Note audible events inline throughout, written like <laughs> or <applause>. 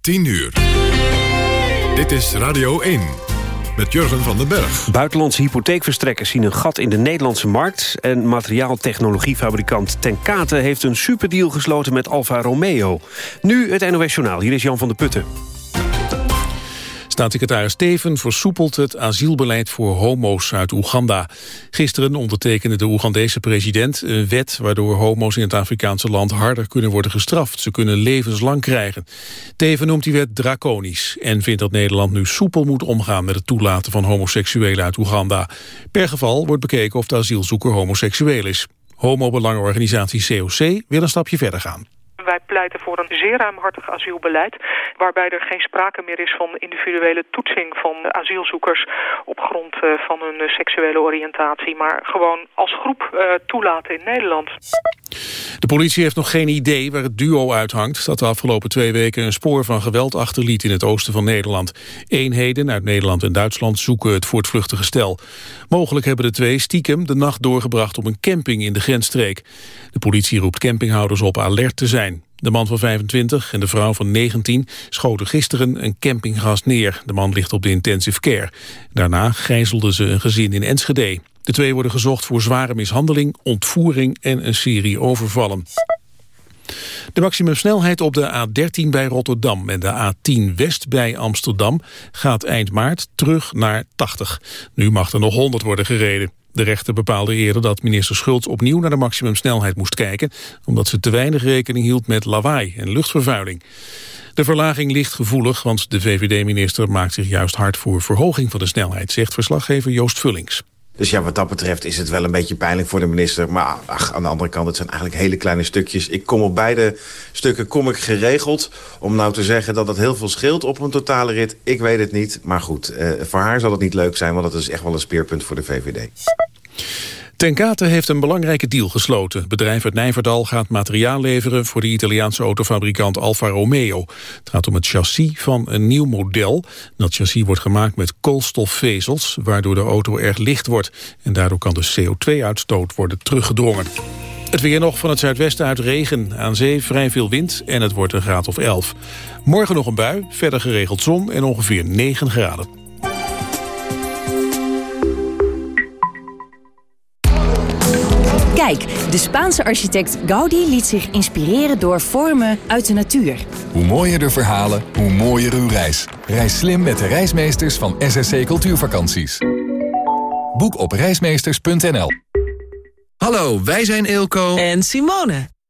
10 uur. Dit is Radio 1 met Jurgen van den Berg. Buitenlandse hypotheekverstrekkers zien een gat in de Nederlandse markt... en materiaaltechnologiefabrikant Tenkate heeft een superdeal gesloten met Alfa Romeo. Nu het NOS Journaal, hier is Jan van der Putten. Staatssecretaris Steven versoepelt het asielbeleid voor homo's uit Oeganda. Gisteren ondertekende de Oegandese president een wet... waardoor homo's in het Afrikaanse land harder kunnen worden gestraft. Ze kunnen levenslang krijgen. Teven noemt die wet draconisch... en vindt dat Nederland nu soepel moet omgaan... met het toelaten van homoseksuelen uit Oeganda. Per geval wordt bekeken of de asielzoeker homoseksueel is. Homobelangenorganisatie COC wil een stapje verder gaan. Wij pleiten voor een zeer ruimhartig asielbeleid... waarbij er geen sprake meer is van individuele toetsing van asielzoekers... op grond eh, van hun seksuele oriëntatie... maar gewoon als groep uh, toelaten in Nederland. De politie heeft nog geen idee waar het duo uithangt... dat de afgelopen twee weken een spoor van geweld achterliet in het oosten van Nederland. Eenheden uit Nederland en Duitsland zoeken het voortvluchtige stel. Mogelijk hebben de twee stiekem de nacht doorgebracht op een camping in de grensstreek. De politie roept campinghouders op alert te zijn. De man van 25 en de vrouw van 19 schoten gisteren een campinggast neer. De man ligt op de intensive care. Daarna gijzelden ze een gezin in Enschede. De twee worden gezocht voor zware mishandeling, ontvoering en een serie overvallen. De maximumsnelheid op de A13 bij Rotterdam en de A10 West bij Amsterdam gaat eind maart terug naar 80. Nu mag er nog 100 worden gereden. De rechter bepaalde eerder dat minister Schultz opnieuw naar de maximumsnelheid moest kijken, omdat ze te weinig rekening hield met lawaai en luchtvervuiling. De verlaging ligt gevoelig, want de VVD-minister maakt zich juist hard voor verhoging van de snelheid, zegt verslaggever Joost Vullings. Dus ja, wat dat betreft is het wel een beetje pijnlijk voor de minister. Maar ach, aan de andere kant, het zijn eigenlijk hele kleine stukjes. Ik kom op beide stukken kom ik geregeld. Om nou te zeggen dat het heel veel scheelt op een totale rit. Ik weet het niet. Maar goed, eh, voor haar zal het niet leuk zijn. Want dat is echt wel een speerpunt voor de VVD. Tenkate heeft een belangrijke deal gesloten. Bedrijf uit Nijverdal gaat materiaal leveren voor de Italiaanse autofabrikant Alfa Romeo. Het gaat om het chassis van een nieuw model. Dat chassis wordt gemaakt met koolstofvezels, waardoor de auto erg licht wordt. En daardoor kan de CO2-uitstoot worden teruggedrongen. Het weer nog van het zuidwesten uit regen. Aan zee vrij veel wind en het wordt een graad of 11. Morgen nog een bui, verder geregeld zon en ongeveer 9 graden. Kijk, de Spaanse architect Gaudi liet zich inspireren door vormen uit de natuur. Hoe mooier de verhalen, hoe mooier uw reis. Reis slim met de reismeesters van SSC Cultuurvakanties. Boek op reismeesters.nl Hallo, wij zijn Eelco en Simone.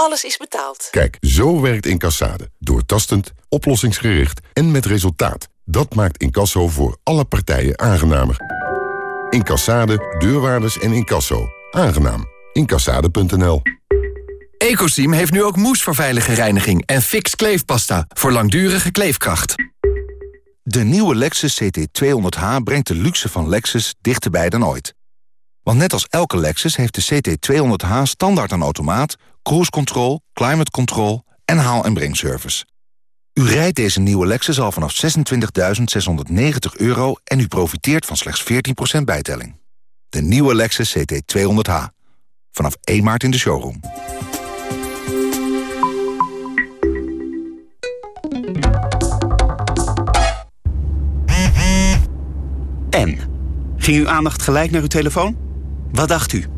Alles is betaald. Kijk, zo werkt Incassade. Doortastend, oplossingsgericht en met resultaat. Dat maakt Incasso voor alle partijen aangenamer. Incassade, deurwaarders en Incasso. Aangenaam. Incassade.nl Ecosim heeft nu ook moes voor veilige reiniging... en fix kleefpasta voor langdurige kleefkracht. De nieuwe Lexus CT200H brengt de luxe van Lexus dichterbij dan ooit. Want net als elke Lexus heeft de CT200H standaard een automaat... cruise control, climate control en haal- en brengservice. U rijdt deze nieuwe Lexus al vanaf 26.690 euro... en u profiteert van slechts 14% bijtelling. De nieuwe Lexus CT200H. Vanaf 1 maart in de showroom. En? Ging uw aandacht gelijk naar uw telefoon? Wat dacht u?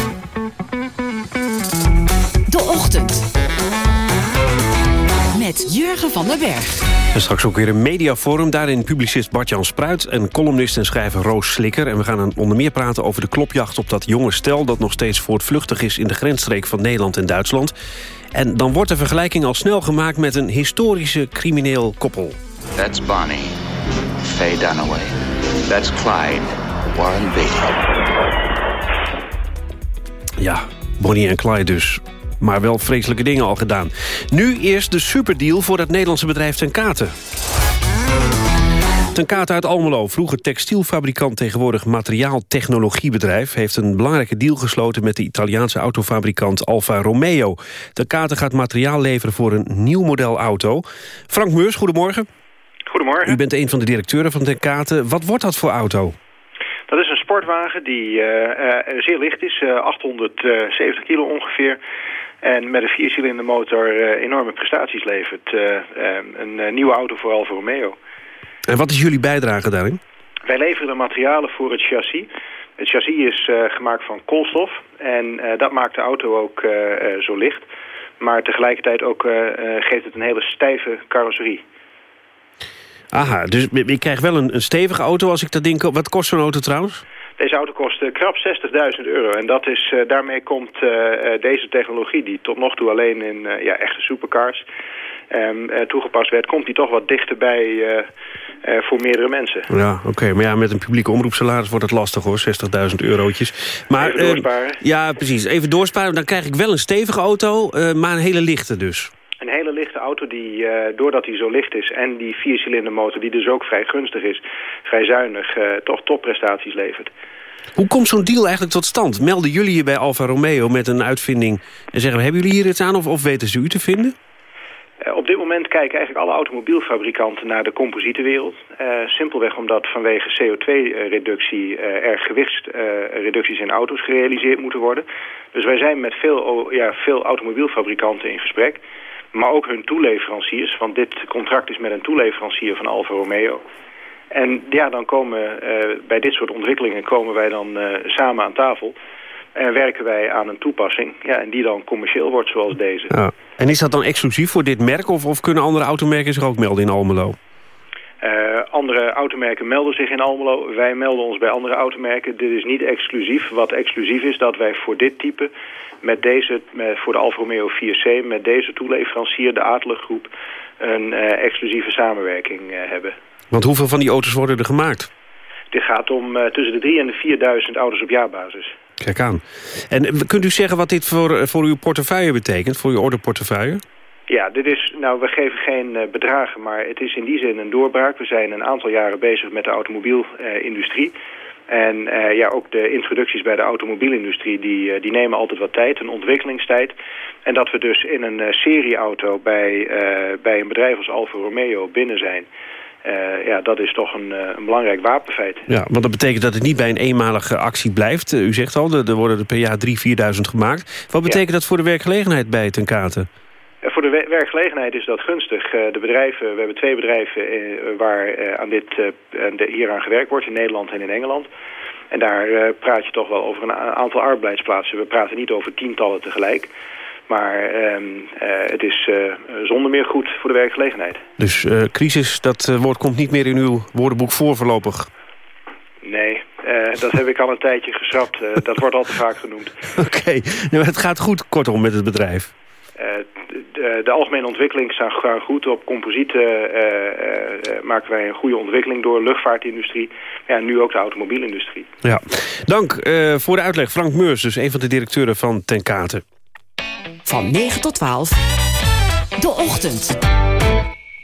Ochtend. Met Jurgen van den Berg. En straks ook weer een mediaforum. Daarin publicist Bart-Jan Spruit en columnist en schrijver Roos Slikker. En we gaan onder meer praten over de klopjacht op dat jonge stel... dat nog steeds voortvluchtig is in de grensstreek van Nederland en Duitsland. En dan wordt de vergelijking al snel gemaakt met een historische crimineel koppel. That's Bonnie, Faye Dunaway. That's Clyde, Warren Beatty. Ja, Bonnie en Clyde dus. Maar wel vreselijke dingen al gedaan. Nu eerst de superdeal voor het Nederlandse bedrijf Ten Katen. Ten Katen uit Almelo, vroeger textielfabrikant... tegenwoordig materiaaltechnologiebedrijf... heeft een belangrijke deal gesloten met de Italiaanse autofabrikant Alfa Romeo. Ten Katen gaat materiaal leveren voor een nieuw model auto. Frank Meurs, goedemorgen. Goedemorgen. U bent een van de directeuren van Ten Katen. Wat wordt dat voor auto? Dat is een sportwagen die uh, uh, zeer licht is, uh, 870 kilo ongeveer. En met een viercilinder motor enorme prestaties levert. een nieuwe auto voor Alfa Romeo. En wat is jullie bijdrage daarin? Wij leveren de materialen voor het chassis. Het chassis is gemaakt van koolstof. En dat maakt de auto ook zo licht. Maar tegelijkertijd ook geeft het een hele stijve carrosserie. Aha, dus ik krijg wel een, een stevige auto als ik dat ding... Wat kost zo'n auto trouwens? Deze auto kost uh, krap 60.000 euro. En dat is, uh, daarmee komt uh, deze technologie, die tot nog toe alleen in ja, echte supercars um, toegepast werd, komt die toch wat dichterbij voor meerdere mensen. Ja, oké. Maar ja, met een publieke omroepsalaris wordt het lastig hoor, 60.000 eurotjes. Maar, even doorsparen. ja, precies. Even doorsparen, dan krijg ik wel een stevige auto, maar een hele lichte dus. Een hele lichte auto die, uh, doordat hij zo licht is... en die viercilindermotor, die dus ook vrij gunstig is... vrij zuinig, uh, toch topprestaties levert. Hoe komt zo'n deal eigenlijk tot stand? Melden jullie je bij Alfa Romeo met een uitvinding... en zeggen, hebben jullie hier iets aan of, of weten ze u te vinden? Uh, op dit moment kijken eigenlijk alle automobielfabrikanten naar de composietenwereld. simpelweg omdat vanwege CO2-reductie er gewichtsreducties in auto's gerealiseerd moeten worden. Dus wij zijn met veel, ja, veel automobielfabrikanten in gesprek... Maar ook hun toeleveranciers, want dit contract is met een toeleverancier van Alfa Romeo. En ja, dan komen uh, bij dit soort ontwikkelingen komen wij dan uh, samen aan tafel. En werken wij aan een toepassing ja, en die dan commercieel wordt zoals deze. Ja. En is dat dan exclusief voor dit merk of, of kunnen andere automerken zich ook melden in Almelo? Uh, andere automerken melden zich in Almelo. Wij melden ons bij andere automerken. Dit is niet exclusief. Wat exclusief is dat wij voor dit type, met deze, met, voor de Alfa Romeo 4C, met deze toeleverancier, de Adler Groep, een uh, exclusieve samenwerking uh, hebben. Want hoeveel van die auto's worden er gemaakt? Dit gaat om tussen de 3.000 en de 4.000 auto's op jaarbasis. Kijk aan. En kunt u zeggen wat dit voor, voor uw portefeuille betekent, voor uw orderportefeuille? Ja, dit is, nou, we geven geen uh, bedragen, maar het is in die zin een doorbraak. We zijn een aantal jaren bezig met de automobielindustrie. Uh, en uh, ja, ook de introducties bij de automobielindustrie, die, die nemen altijd wat tijd, een ontwikkelingstijd. En dat we dus in een serieauto bij, bij een bedrijf als Alfa Romeo binnen zijn... Uh, ja, dat is toch een, een, belangrijk wapenfeit. Ja, want dat betekent dat het niet bij een eenmalige actie blijft. Uh, u zegt al, er worden er per jaar 3.000, 4.000 gemaakt. Wat betekent ja. dat voor de werkgelegenheid bij Ten Kate? Voor de werkgelegenheid is dat gunstig. De bedrijven, we hebben twee bedrijven waar aan dit, hieraan gewerkt wordt, in Nederland en in Engeland. En daar praat je toch wel over een aantal arbeidsplaatsen. We praten niet over tientallen tegelijk. Maar uh, het is uh, zonder meer goed voor de werkgelegenheid. Dus uh, crisis, dat woord komt niet meer in uw woordenboek voor voorlopig? Nee, dat heb ik al een tijdje geschrapt. dat wordt al te vaak genoemd. <laughs> Oké, okay. nou, het gaat goed kortom met het bedrijf. De, de, algemene ontwikkeling staat goed. Op composieten uh, uh, maken wij een goede ontwikkeling door. Luchtvaartindustrie. Ja, en nu ook de automobielindustrie. Ja. Dank uh, voor de uitleg. Frank Meurs, dus een van de directeuren van Tenkate. Van 9 tot 12. De ochtend.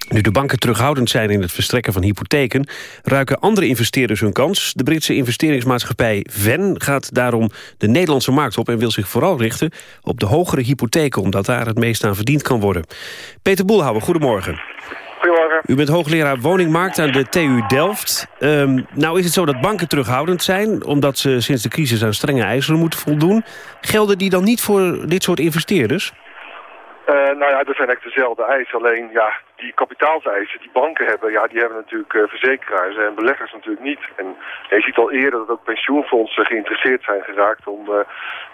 Nu de banken terughoudend zijn in het verstrekken van hypotheken... ruiken andere investeerders hun kans. De Britse investeringsmaatschappij Ven gaat daarom de Nederlandse markt op... en wil zich vooral richten op de hogere hypotheken... omdat daar het meest aan verdiend kan worden. Peter Boelhouwer, goedemorgen. Goedemorgen. U bent hoogleraar woningmarkt aan de TU Delft. Um, nou is het zo dat banken terughoudend zijn... omdat ze sinds de crisis aan strenge eisen moeten voldoen. Gelden die dan niet voor dit soort investeerders? Uh, nou ja, dat zijn eigenlijk dezelfde eisen. Alleen ja, die kapitaalseisen die banken hebben, ja, die hebben natuurlijk uh, verzekeraars en beleggers natuurlijk niet. En je ziet al eerder dat ook pensioenfondsen geïnteresseerd zijn geraakt om uh,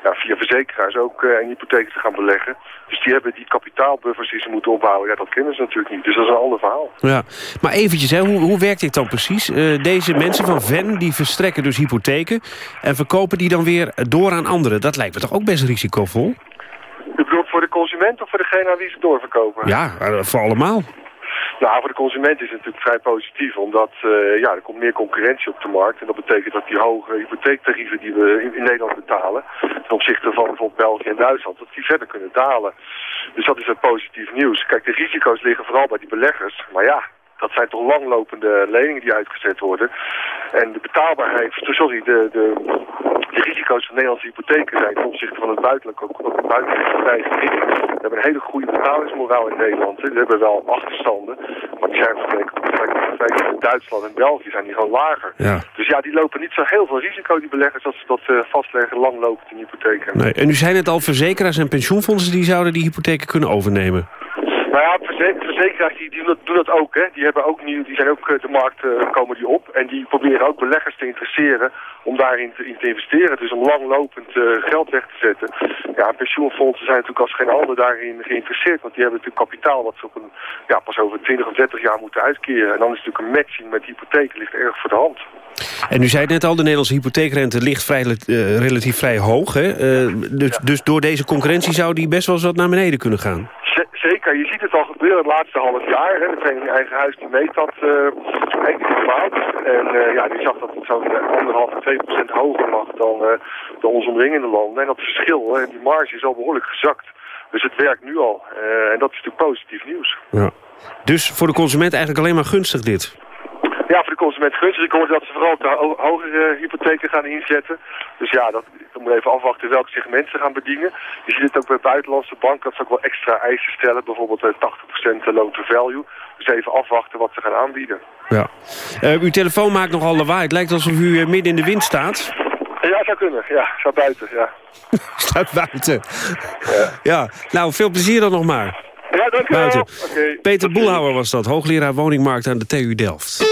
ja, via verzekeraars ook een hypotheek te gaan beleggen. Dus die hebben die kapitaalbuffers die ze moeten opbouwen, ja, dat kennen ze natuurlijk niet. Dus dat is een ander verhaal. Ja, maar eventjes, hè, hoe, hoe werkt dit dan precies? deze mensen van Ven, die verstrekken dus hypotheken en verkopen die dan weer door aan anderen. Dat lijkt me toch ook best risicovol? De consument of voor degene aan wie ze doorverkopen? Ja, voor allemaal. Nou, voor de consument is het natuurlijk vrij positief, omdat uh, ja, er komt meer concurrentie op de markt. En dat betekent dat die hoge hypotheektarieven die we in, in Nederland betalen, ten opzichte van bijvoorbeeld België en Duitsland, dat die verder kunnen dalen. Dus dat is een positief nieuws. Kijk, de risico's liggen vooral bij die beleggers. Maar ja, dat zijn toch langlopende leningen die uitgezet worden. En de betaalbaarheid, sorry, de, de, de risico's van Nederlandse hypotheken zijn ten opzichte van het buitenland ook, ook het buitenland vrij gering. We hebben een hele goede betalingsmoraal in Nederland. We hebben wel achterstanden, maar die zijn vergeleken met Duitsland en België zijn die gewoon lager. Ja. Dus ja, die lopen niet zo heel veel risico, die beleggers, als ze dat uh, vastleggen langlopend in hypotheken. Nee. En nu zijn het al verzekeraars en pensioenfondsen die zouden die hypotheken kunnen overnemen. Nou ja, verzekeraars die, die doen, dat, ook. Hè. Die, hebben ook nieuw, die zijn ook de markt uh, komen die op. En die proberen ook beleggers te interesseren om daarin te, in te investeren. Dus om langlopend uh, geld weg te zetten. Ja, pensioenfondsen zijn natuurlijk als geen ander daarin geïnteresseerd. Want die hebben natuurlijk kapitaal wat ze op een, ja, pas over 20 of 30 jaar moeten uitkeren. En dan is natuurlijk een matching met hypotheken ligt erg voor de hand. En u zei het net al, de Nederlandse hypotheekrente ligt vrij, uh, relatief vrij hoog. Hè? dus, dus door deze concurrentie zou die best wel eens wat naar beneden kunnen gaan. Zeker, je ziet het al het laatste half jaar. Hè. Vereniging Eigen Huis die meet dat uh, maand. En uh, ja, die zag dat het zo'n anderhalf, twee procent hoger mag dan, uh, dan onze omringende landen. En dat verschil, die marge is al behoorlijk gezakt. Dus het werkt nu al. en dat is natuurlijk positief nieuws. Ja. Dus voor de consument eigenlijk alleen maar gunstig dit? Ja, voor de consument gunstig. Ik hoorde dat ze vooral de hogere hypotheken gaan inzetten. Dus ja, dat, we moeten even afwachten welke segment ze gaan bedienen. Je ziet het ook bij buitenlandse banken dat ze ook wel extra eisen stellen. Bijvoorbeeld 80% eh, loan to value. Dus even afwachten wat ze gaan aanbieden. Ja. Uh, uw telefoon maakt nogal lawaai. Het lijkt alsof u midden in de wind staat. Ja, zou kunnen. Ja, staat buiten, ja. <laughs> staat buiten. Ja. ja. Nou, veel plezier dan nog maar. Ja, dank u wel. Okay. Peter Boelhouwer was dat, hoogleraar woningmarkt aan de TU Delft.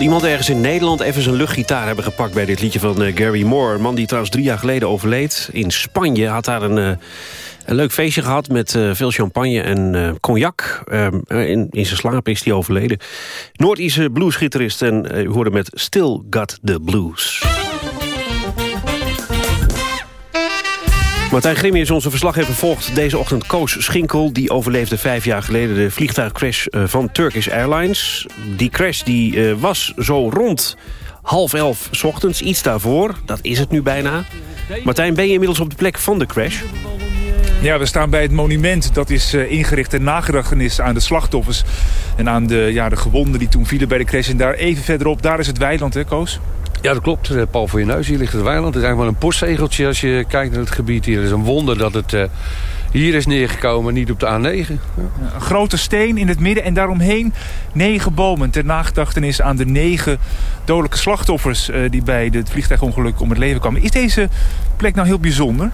iemand ergens in Nederland even zijn luchtgitaar hebben gepakt... bij dit liedje van eh, Gary Moore. Een man die trouwens drie jaar geleden overleed. In Spanje had daar een, eh, een leuk feestje gehad met eh, veel champagne en cognac. Ehm, in, in zijn slaap is hij overleden. Noord-Ierse bluesgitarist en u hoorde met Still Got The Blues. Martijn Grimmie is onze verslaggever volgt deze ochtend Koos Schinkel. Die overleefde vijf jaar geleden de vliegtuigcrash eh, van Turkish Airlines. Die crash die, eh, was zo rond half elf 's ochtends, iets daarvoor. Dat is het nu bijna. Martijn, ben je inmiddels op de plek van de crash? Ja, we staan bij het monument. Dat is eh, ingericht ter nagedachtenis aan de slachtoffers. En aan de, ja, de gewonden die toen vielen bij de crash. En daar even verderop, daar is het weiland, hè Koos? Ja, dat klopt. Eh, Paul voor je neus. Hier ligt het weiland. Het is eigenlijk wel een postzegeltje als je kijkt naar het gebied hier. Het is een wonder dat het eh, hier is neergekomen, niet op de A9. Ja. Een grote steen in het midden en daaromheen negen bomen... ter nagedachtenis aan de negen dodelijke slachtoffers... eh, die bij het vliegtuigongeluk om het leven kwamen. Is deze plek nou heel bijzonder?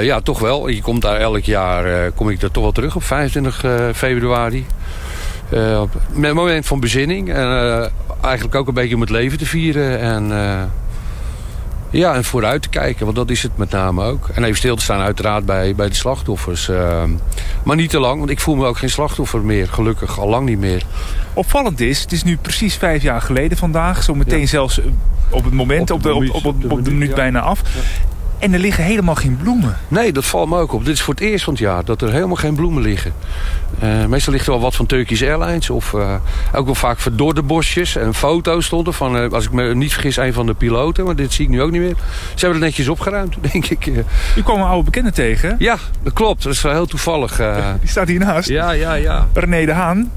Ja, toch wel. Je komt daar elk jaar kom ik daar toch wel terug op 25 eh, februari. Op, een moment van bezinning. En eigenlijk ook een beetje om het leven te vieren. En, eh, ja, en vooruit te kijken, want dat is het met name ook. En even stil te staan uiteraard bij, bij de slachtoffers. eh, maar niet te lang, want ik voel me ook geen slachtoffer meer. Gelukkig al lang niet meer. Opvallend is, het is nu precies vijf jaar geleden vandaag. Zo meteen zelfs eh, op het moment, op, de, op, op, op, op de minuut bijna af. En er liggen helemaal geen bloemen. Nee, dat valt me ook op. Dit is voor het eerst van het jaar dat er helemaal geen bloemen liggen. Eh, meestal ligt er wel wat van Turkish Airlines. Of eh, ook wel vaak verdorde bosjes. En foto's stond er van, eh, als ik me niet vergis, een van de piloten. Maar dit zie ik nu ook niet meer. Ze hebben het netjes opgeruimd, <laughs> denk ik. U kwam een oude bekende tegen. Ja, dat klopt. Dat is wel heel toevallig. <laughs> Die staat hiernaast. Ja, ja, ja. René de Haan.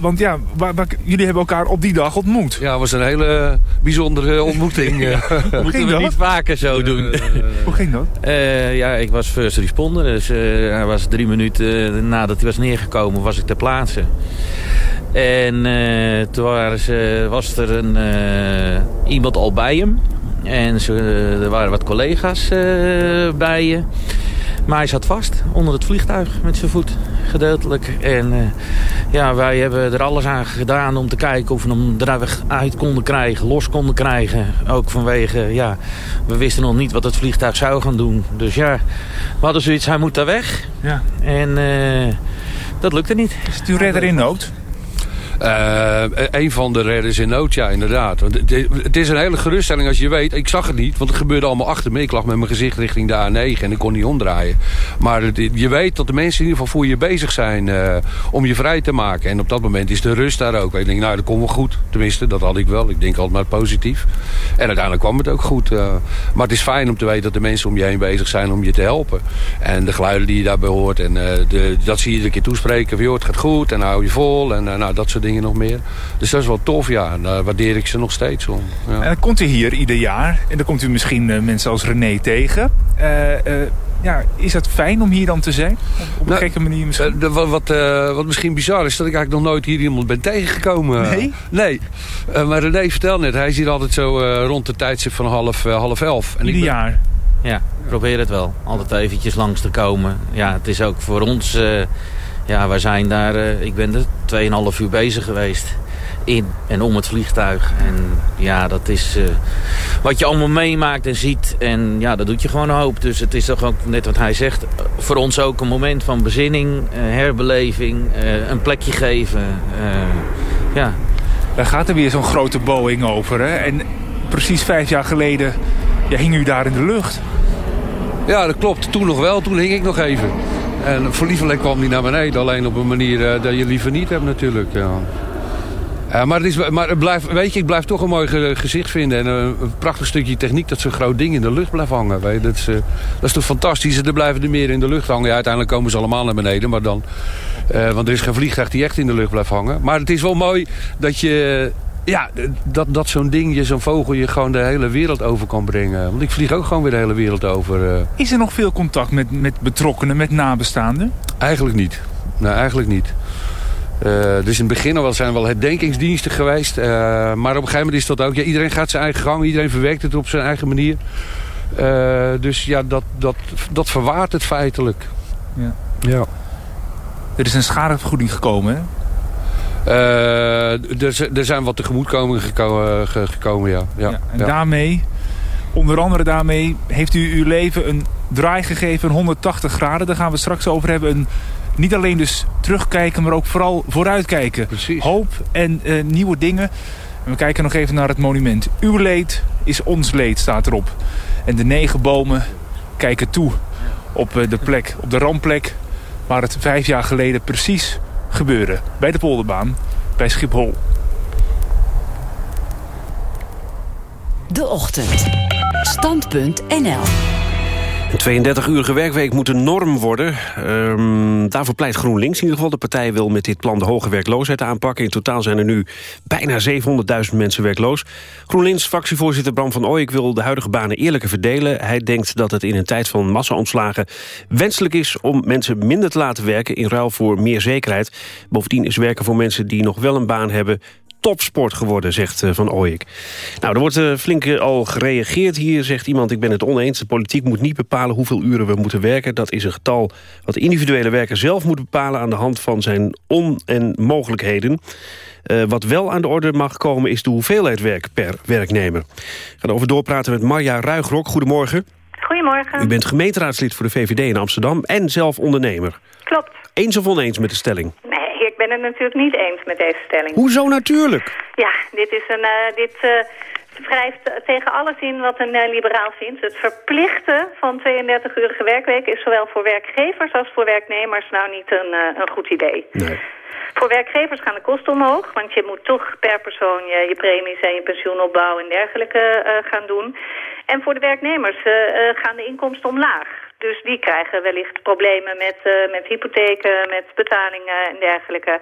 Want ja, waar, waar- jullie hebben elkaar op die dag ontmoet. Ja, het was een hele bijzondere ontmoeting. <laughs> Moeten we niet vaker zo doen. Hoe ging dat? Eh, ja, ik was first responder. Dus eh, hij was drie minuten eh, nadat hij was neergekomen, was ik ter plaatse. En eh, toen waren ze, was er een, eh, iemand al bij hem. En ze, er waren wat collega's eh, bij je. Maar hij zat vast onder het vliegtuig met zijn voet, gedeeltelijk. En eh, ja, wij hebben er alles aan gedaan om te kijken of we hem eruit konden krijgen, los konden krijgen. Ook vanwege, ja, we wisten nog niet wat het vliegtuig zou gaan doen. Dus ja, we hadden zoiets, hij moet daar weg. Ja. En eh, dat lukte niet. Is het uw redder in nood? Eh, een van de redders in nood, ja, inderdaad. Het- is een hele geruststelling als je weet... Ik zag het niet, want het gebeurde allemaal achter me. Ik lag met mijn gezicht richting de A9 en ik kon niet omdraaien. Maar je weet dat de mensen in ieder geval voor je bezig zijn... eh, om je vrij te maken. En op dat moment is de rust daar ook. Ik denk, nou, dat komt wel goed. Tenminste, dat had ik wel. Ik denk altijd maar positief. En uiteindelijk kwam het ook goed. eh. maar het is fijn om te weten dat de mensen om je heen bezig zijn om je te helpen. En de geluiden die je daarbij hoort. En de, dat zie je iedere keer toespreken. Van, joh, het gaat goed en hou je vol. En nou, dat soort dingen nog meer. Dus dat is wel tof, ja. En daar waardeer ik ze nog steeds om. Ja. En dan komt u hier ieder jaar. En dan komt u misschien eh, mensen als René tegen. Eh, eh, ja, is het fijn om hier dan te zijn? Op, op een gekke manier misschien? Eh, de- wat, wat, eh, wat misschien bizar is, dat ik eigenlijk nog nooit hier iemand ben tegengekomen. Nee? Nee. Eh, maar René vertelde net, hij is hier altijd zo eh, rond de tijdstip van half, eh, half elf. En ik Ieder ben- jaar? Ja, probeer het wel. Altijd eventjes langs te komen. Ja, het is ook voor ons... ja, wij zijn daar... eh, ik ben er 2,5 uur bezig geweest. In en om het vliegtuig. En ja, dat is... eh, wat je allemaal meemaakt en ziet. En ja, dat doet je gewoon een hoop. Dus het is toch ook, net wat hij zegt... voor ons ook een moment van bezinning, eh, herbeleving... eh, een plekje geven. eh, ja. Daar gaat er weer zo'n grote Boeing over. Hè? En precies vijf jaar geleden ja, hing u daar in de lucht. Ja, dat klopt. Toen nog wel, toen hing ik nog even. En voor lieverlijk kwam die naar beneden. Alleen op een manier eh, dat je liever niet hebt natuurlijk. Ja. Ja, maar het, is, maar het blijft, weet je, ik blijf toch een mooi ge- gezicht vinden. En een, een prachtig stukje techniek dat zo'n groot ding in de lucht blijft hangen. Weet je. Dat, is, eh, dat is toch fantastisch. Er blijven er meer in de lucht hangen. Uiteindelijk komen ze allemaal naar beneden. Maar dan, eh, want er is geen vliegtuig die echt in de lucht blijft hangen. Maar het is wel mooi dat je Ja, dat, dat zo'n ding, je zo'n vogel je gewoon de hele wereld over kan brengen. Want ik vlieg ook gewoon weer de hele wereld over. eh. Is er nog veel contact met, met betrokkenen, met nabestaanden? Eigenlijk niet. Nee, eigenlijk niet. Eh, dus in het begin al wel zijn er wel herdenkingsdiensten geweest. eh, maar op een gegeven moment is dat ook... Ja, iedereen gaat zijn eigen gang. Iedereen verwerkt het op zijn eigen manier. Eh, dus ja, dat, dat, dat verwaart het feitelijk. Ja. Ja. Er is een schadevergoeding gekomen, hè? Eh, er, er zijn wat tegemoetkomingen geko eh, ge- gekomen, ja. ja, En ja. daarmee, onder andere daarmee, heeft u uw leven een draai gegeven, een 180 graden. Daar gaan we straks over hebben. Een, niet alleen dus terugkijken, maar ook vooral vooruitkijken. Hoop en eh, nieuwe dingen. En we kijken nog even naar het monument. Uw leed is ons leed, staat erop. En de negen bomen kijken toe op de plek, op de rampplek... waar het vijf jaar geleden precies gebeurde. Bij de polderbaan, bij Schiphol. De Ochtend. Stand.nl Een 32-urige werkweek moet een norm worden. Ehm, daarvoor pleit GroenLinks in ieder geval. De partij wil met dit plan de hoge werkloosheid aanpakken. In totaal zijn er nu bijna 700.000 mensen werkloos. GroenLinks-fractievoorzitter Bram van Ooyek wil de huidige banen eerlijker verdelen. Hij denkt dat het in een tijd van massa-ontslagen wenselijk is... om mensen minder te laten werken in ruil voor meer zekerheid. Bovendien is werken voor mensen die nog wel een baan hebben topsport geworden, zegt eh, Van Ooyek. Nou, er wordt eh, flink eh, al gereageerd hier, zegt iemand. Ik ben het oneens. De politiek moet niet bepalen hoeveel uren we moeten werken. Dat is een getal wat de individuele werker zelf moet bepalen... aan de hand van zijn on- en mogelijkheden. Wat wel aan de orde mag komen is de hoeveelheid werk per werknemer. Ik ga erover doorpraten met Marja Ruigrok. Goedemorgen. Goedemorgen. U bent gemeenteraadslid voor de VVD in Amsterdam en zelf ondernemer. Klopt. Eens of oneens met de stelling? Nee, ik ben het natuurlijk niet eens met deze stelling. Hoezo natuurlijk? Ja, dit is een... eh, dit eh, wrijft tegen alles in wat een eh, liberaal vindt. Het verplichten van 32-urige werkweek is zowel voor werkgevers als voor werknemers nou niet een, een goed idee. Voor werkgevers gaan de kosten omhoog, want je moet toch per persoon je, je premies en je pensioenopbouw en dergelijke gaan doen. En voor de werknemers gaan de inkomsten omlaag. Dus die krijgen wellicht problemen met, eh, met hypotheken, met betalingen en dergelijke.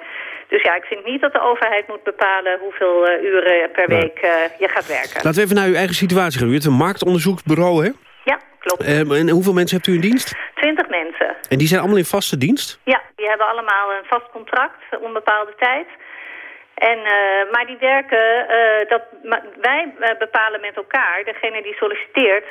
Dus ja, ik vind niet dat de overheid moet bepalen hoeveel eh, uren per week eh, je gaat werken. Laten we even naar uw eigen situatie gaan. U hebt een marktonderzoeksbureau, hè? Ja, klopt. Eh, en hoeveel mensen hebt u in dienst? Twintig mensen. En die zijn allemaal in vaste dienst? Ja, die hebben allemaal een vast contract, onbepaalde tijd. En, maar die werken, dat, ma- wij bepalen met elkaar, degene die solliciteert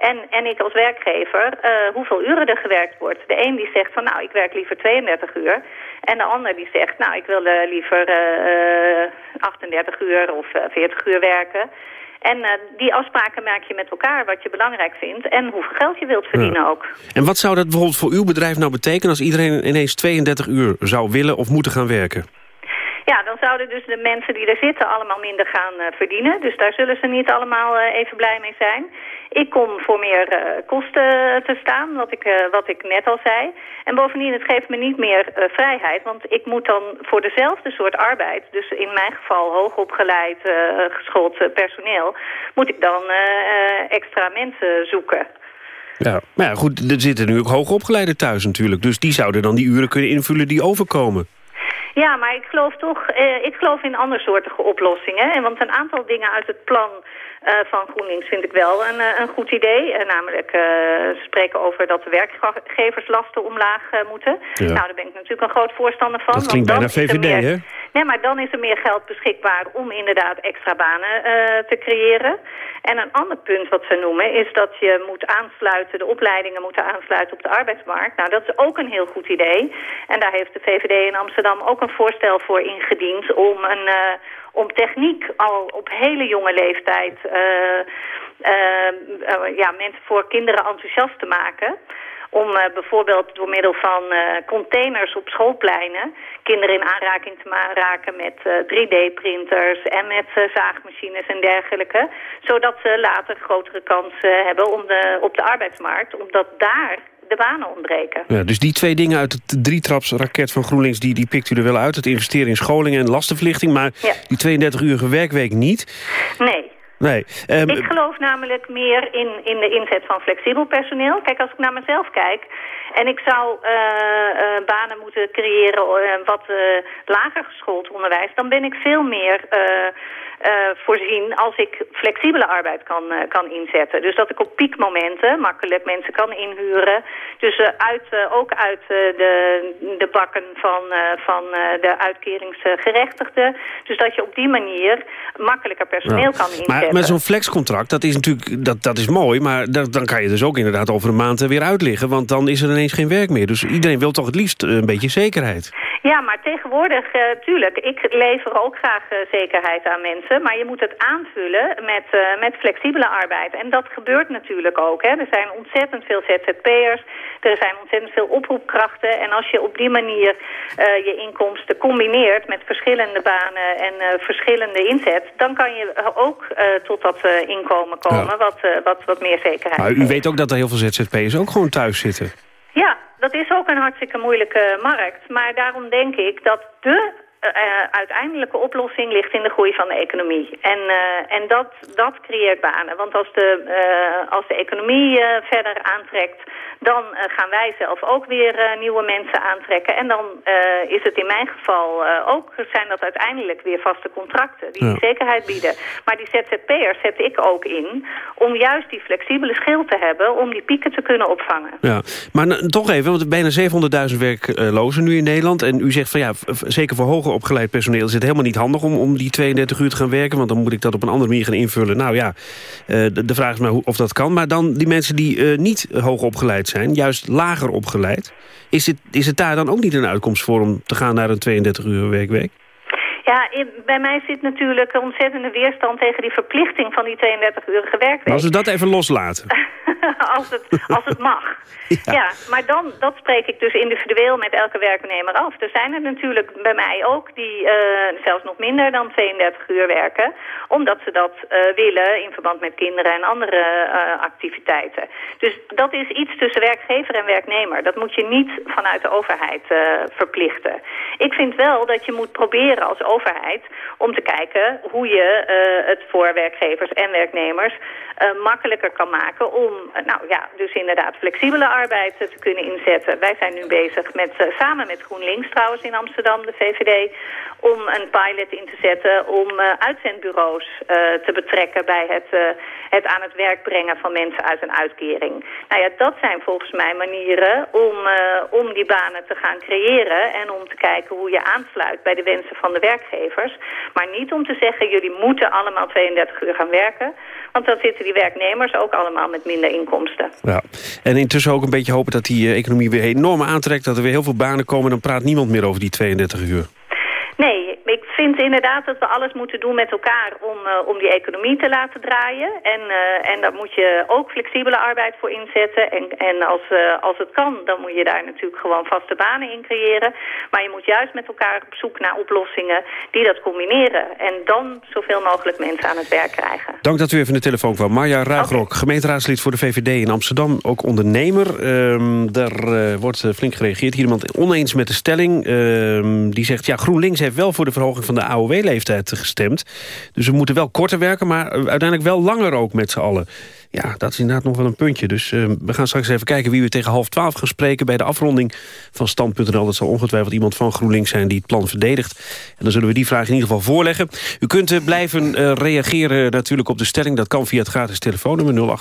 en, en ik als werkgever, eh, hoeveel uren er gewerkt wordt. De een die zegt van nou, ik werk liever 32 uur. En de ander die zegt nou, ik wil eh, liever eh, eh, 38 uur of eh, 40 uur werken. En die afspraken maak je met elkaar, wat je belangrijk vindt en hoeveel geld je wilt verdienen ook. En wat zou dat bijvoorbeeld voor uw bedrijf nou betekenen... als iedereen ineens 32 uur zou willen of moeten gaan werken? Ja, dan zouden dus de mensen die er zitten allemaal minder gaan eh, verdienen. Dus daar zullen ze niet allemaal eh, even blij mee zijn. Ik kom voor meer eh, kosten te staan, wat ik, wat ik net al zei. En bovendien, het geeft me niet meer vrijheid. Want ik moet dan voor dezelfde soort arbeid... dus in mijn geval hoogopgeleid, geschoold personeel... moet ik dan extra mensen zoeken. Ja. Maar ja, goed, er zitten nu ook hoogopgeleiden thuis natuurlijk. Dus die zouden dan die uren kunnen invullen die overkomen. Ja, maar ik geloof toch, eh, ik geloof in andersoortige oplossingen. En want een aantal dingen uit het plan eh, van GroenLinks vind ik wel een, eh, een goed idee. Namelijk ze spreken over dat de werkgeverslasten omlaag moeten. Ja. Nou, daar ben ik natuurlijk een groot voorstander van. Dat klinkt bijna VVD, hè? Nee, maar dan is er meer geld beschikbaar om inderdaad extra banen eh, te creëren. En een ander punt wat ze noemen is dat je moet aansluiten, de opleidingen moeten aansluiten op de arbeidsmarkt. Nou, dat is ook een heel goed idee. En daar heeft de VVD in Amsterdam ook een voorstel voor ingediend om een... eh, om techniek al op hele jonge leeftijd eh, ja, mensen voor kinderen enthousiast te maken. Om eh, bijvoorbeeld door middel van eh, containers op schoolpleinen kinderen in aanraking te raken met eh, 3D-printers en met eh, zaagmachines en dergelijke. Zodat ze later grotere kansen hebben om de, op de arbeidsmarkt, omdat daar de banen ontbreken. Ja, dus die twee dingen uit het drietrapsraket van GroenLinks... Die, die pikt u er wel uit, het investeren in scholing en lastenverlichting... maar Ja. die 32-urige werkweek niet. Nee. Nee. Ehm, ik geloof namelijk meer in, in de inzet van flexibel personeel. Kijk, als ik naar mezelf kijk... en ik zou eh, eh, banen moeten creëren... eh, wat lager geschoold onderwijs... dan ben ik veel meer... voorzien als ik flexibele arbeid kan, kan inzetten. Dus dat ik op piekmomenten makkelijk mensen kan inhuren. Dus uit, ook uit de, de bakken van, van de uitkeringsgerechtigden. Dus dat je op die manier makkelijker personeel kan inzetten. Maar met zo'n flexcontract, dat is natuurlijk dat, dat is mooi... maar dat, dan kan je dus ook inderdaad over een maand weer uitliggen... want dan is er ineens geen werk meer. Dus iedereen wil toch het liefst een beetje zekerheid. Ja, maar tegenwoordig, uh, tuurlijk, ik lever ook graag uh, zekerheid aan mensen. Maar je moet het aanvullen met, uh, met flexibele arbeid. En dat gebeurt natuurlijk ook. Hè. Er zijn ontzettend veel ZZP'ers. Er zijn ontzettend veel oproepkrachten. En als je op die manier je inkomsten combineert met verschillende banen en verschillende inzet... dan kan je ook tot dat inkomen komen ja. wat, wat, wat meer zekerheid Maar u weet ook dat er heel veel ZZP'ers ook gewoon thuis zitten. Ja, dat is ook een hartstikke moeilijke markt. Maar daarom denk ik dat de uh, uiteindelijke oplossing ligt in de groei van de economie. En, uh, en dat, dat creëert banen. Want als de, als de economie verder aantrekt... dan gaan wij zelf ook weer nieuwe mensen aantrekken. En dan is het in mijn geval ook... zijn dat uiteindelijk weer vaste contracten... die, ja. die zekerheid bieden. Maar die ZZP'ers zet ik ook in... om juist die flexibele schil te hebben... om die pieken te kunnen opvangen. Ja, maar toch even, want bijna 700.000 werklozen nu in Nederland... en u zegt van ja, zeker voor hoger opgeleid personeel is het helemaal niet handig om, om die 32 uur te gaan werken. Want dan moet ik dat op een andere manier gaan invullen. Nou ja, de, vraag is maar hoe, of dat kan. Maar dan die mensen die niet hoog opgeleid zijn, juist lager opgeleid. Is het, is het daar dan ook niet een uitkomst voor om te gaan naar een 32 uur werkweek? Ja, bij mij zit natuurlijk een ontzettende weerstand tegen die verplichting van die 32-urige werkweek. Maar als we dat even loslaten. <laughs> <laughs> als, het, als het mag. ja. ja. maar dan, dat spreek ik dus individueel met elke werknemer af. Er zijn er natuurlijk bij mij ook die uh, zelfs nog minder dan 32 uur werken. Omdat ze dat uh, willen in verband met kinderen en andere uh, activiteiten. Dus dat is iets tussen werkgever en werknemer. Dat moet je niet vanuit de overheid verplichten. Ik vind wel dat je moet proberen als overheid om te kijken hoe je het voor werkgevers en werknemers makkelijker kan maken om nou ja, dus inderdaad flexibele arbeid te kunnen inzetten. Wij zijn nu bezig met, uh, samen met GroenLinks trouwens in Amsterdam, de VVD, om een pilot in te zetten om uh, uitzendbureaus uh, te betrekken bij het, het aan het werk brengen van mensen uit een uitkering. Nou ja, dat zijn volgens mij manieren om, om die banen te gaan creëren en om te kijken hoe je aansluit bij de wensen van de werkgevers. Maar niet om te zeggen, jullie moeten allemaal 32 uur gaan werken, want dan zitten die werknemers ook allemaal met minder inkomsten. Ja. En intussen ook een beetje hopen dat die economie weer enorm aantrekt... dat er weer heel veel banen komen... dan praat niemand meer over die 32 uur. Nee, ik vind inderdaad dat we alles moeten doen met elkaar om, uh, om die economie te laten draaien. En, uh, en daar moet je ook flexibele arbeid voor inzetten. En, en als, uh, als het kan, dan moet je daar natuurlijk gewoon vaste banen in creëren. Maar je moet juist met elkaar op zoek naar oplossingen die dat combineren. En dan zoveel mogelijk mensen aan het werk krijgen. Dank dat u even de telefoon kwam. Marja Ruigrok, okay. gemeenteraadslid voor de VVD in Amsterdam. Ook ondernemer. Um, daar wordt flink gereageerd. Hier iemand oneens met de stelling. Um, die zegt, ja, GroenLinks heeft wel voor de verhoging van de AOW-leeftijd gestemd. Dus we moeten wel korter werken, maar uiteindelijk wel langer ook met z'n allen. Ja, dat is inderdaad nog wel een puntje. Dus uh, we gaan straks even kijken wie we tegen half twaalf gaan spreken... bij de afronding van Stand.nl. Dat zal ongetwijfeld iemand van GroenLinks zijn die het plan verdedigt. En dan zullen we die vraag in ieder geval voorleggen. U kunt uh, blijven uh, reageren natuurlijk op de stelling. Dat kan via het gratis telefoonnummer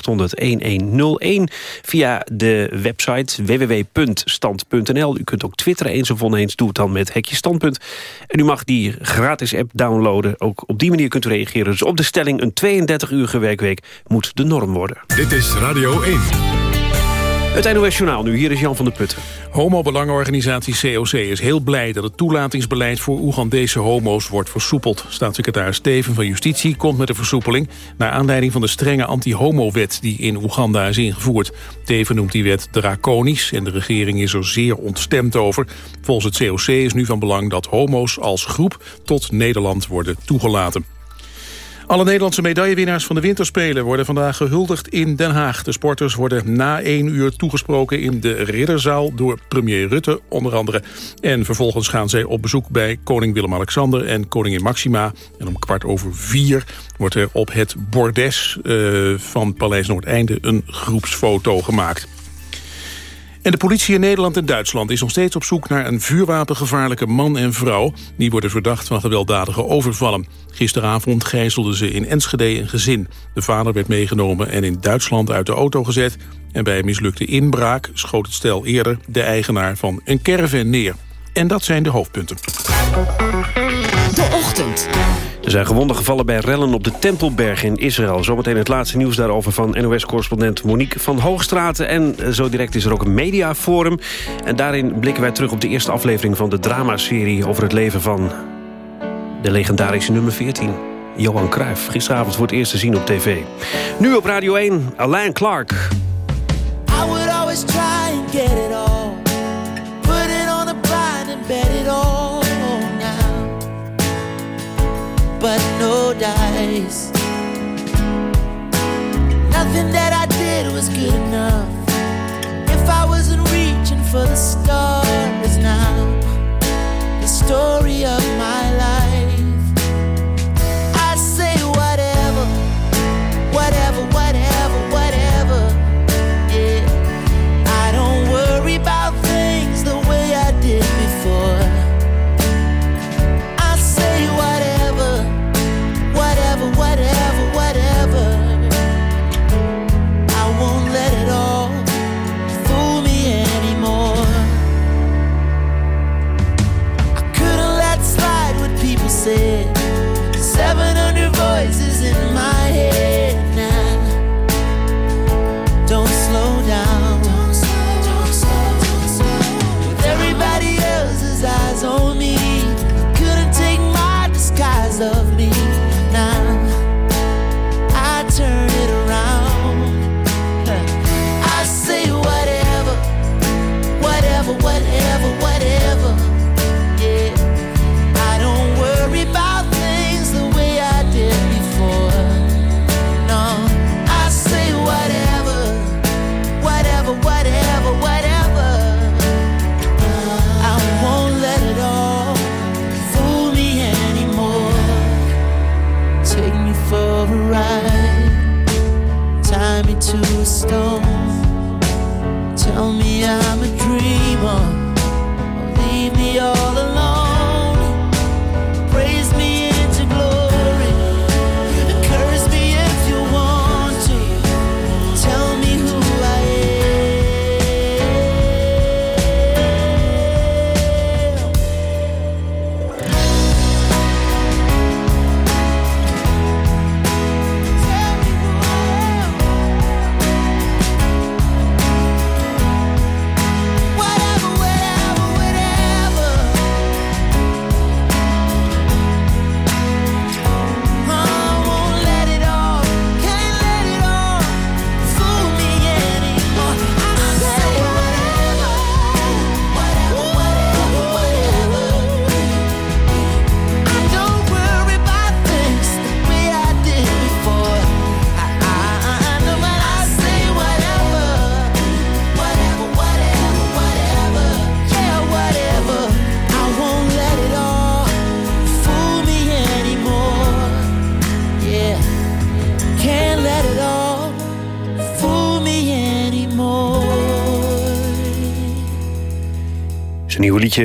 0800-1101. Via de website www.stand.nl. U kunt ook twitteren eens of oneens. Doe het dan met Hekje Standpunt. En u mag die gratis app downloaden. Ook op die manier kunt u reageren. Dus op de stelling een 32-urige werkweek moet de norm worden. Dit is Radio 1. Het NOS Journaal nu, hier is Jan van der Putten. Homo-belangenorganisatie COC is heel blij dat het toelatingsbeleid voor Oegandese homo's wordt versoepeld. Staatssecretaris Steven van Justitie komt met de versoepeling... naar aanleiding van de strenge anti-homo-wet die in Oeganda is ingevoerd. Teven noemt die wet draconisch en de regering is er zeer ontstemd over. Volgens het COC is nu van belang dat homo's als groep tot Nederland worden toegelaten. Alle Nederlandse medaillewinnaars van de winterspelen worden vandaag gehuldigd in Den Haag. De sporters worden na één uur toegesproken in de Ridderzaal door premier Rutte onder andere. En vervolgens gaan zij op bezoek bij koning Willem-Alexander en koningin Maxima. En om kwart over vier wordt er op het bordes uh, van Paleis Noordeinde een groepsfoto gemaakt. En de politie in Nederland en Duitsland is nog steeds op zoek naar een vuurwapengevaarlijke man en vrouw. Die worden verdacht van gewelddadige overvallen. Gisteravond gijzelden ze in Enschede een gezin. De vader werd meegenomen en in Duitsland uit de auto gezet. En bij een mislukte inbraak schoot het stel eerder de eigenaar van een caravan neer. En dat zijn de hoofdpunten. De ochtend. Er zijn gewonden gevallen bij rellen op de Tempelberg in Israël. Zometeen het laatste nieuws daarover van NOS-correspondent Monique van Hoogstraten. En eh, zo direct is er ook een mediaforum. En daarin blikken wij terug op de eerste aflevering van de dramaserie... over het leven van de legendarische nummer 14. Johan Cruijff, gisteravond voor het eerst te zien op tv. Nu op Radio 1, Alain Clark. I would always try no dice. Nothing that I did was good enough. If I wasn't reaching for the stars now. The story of my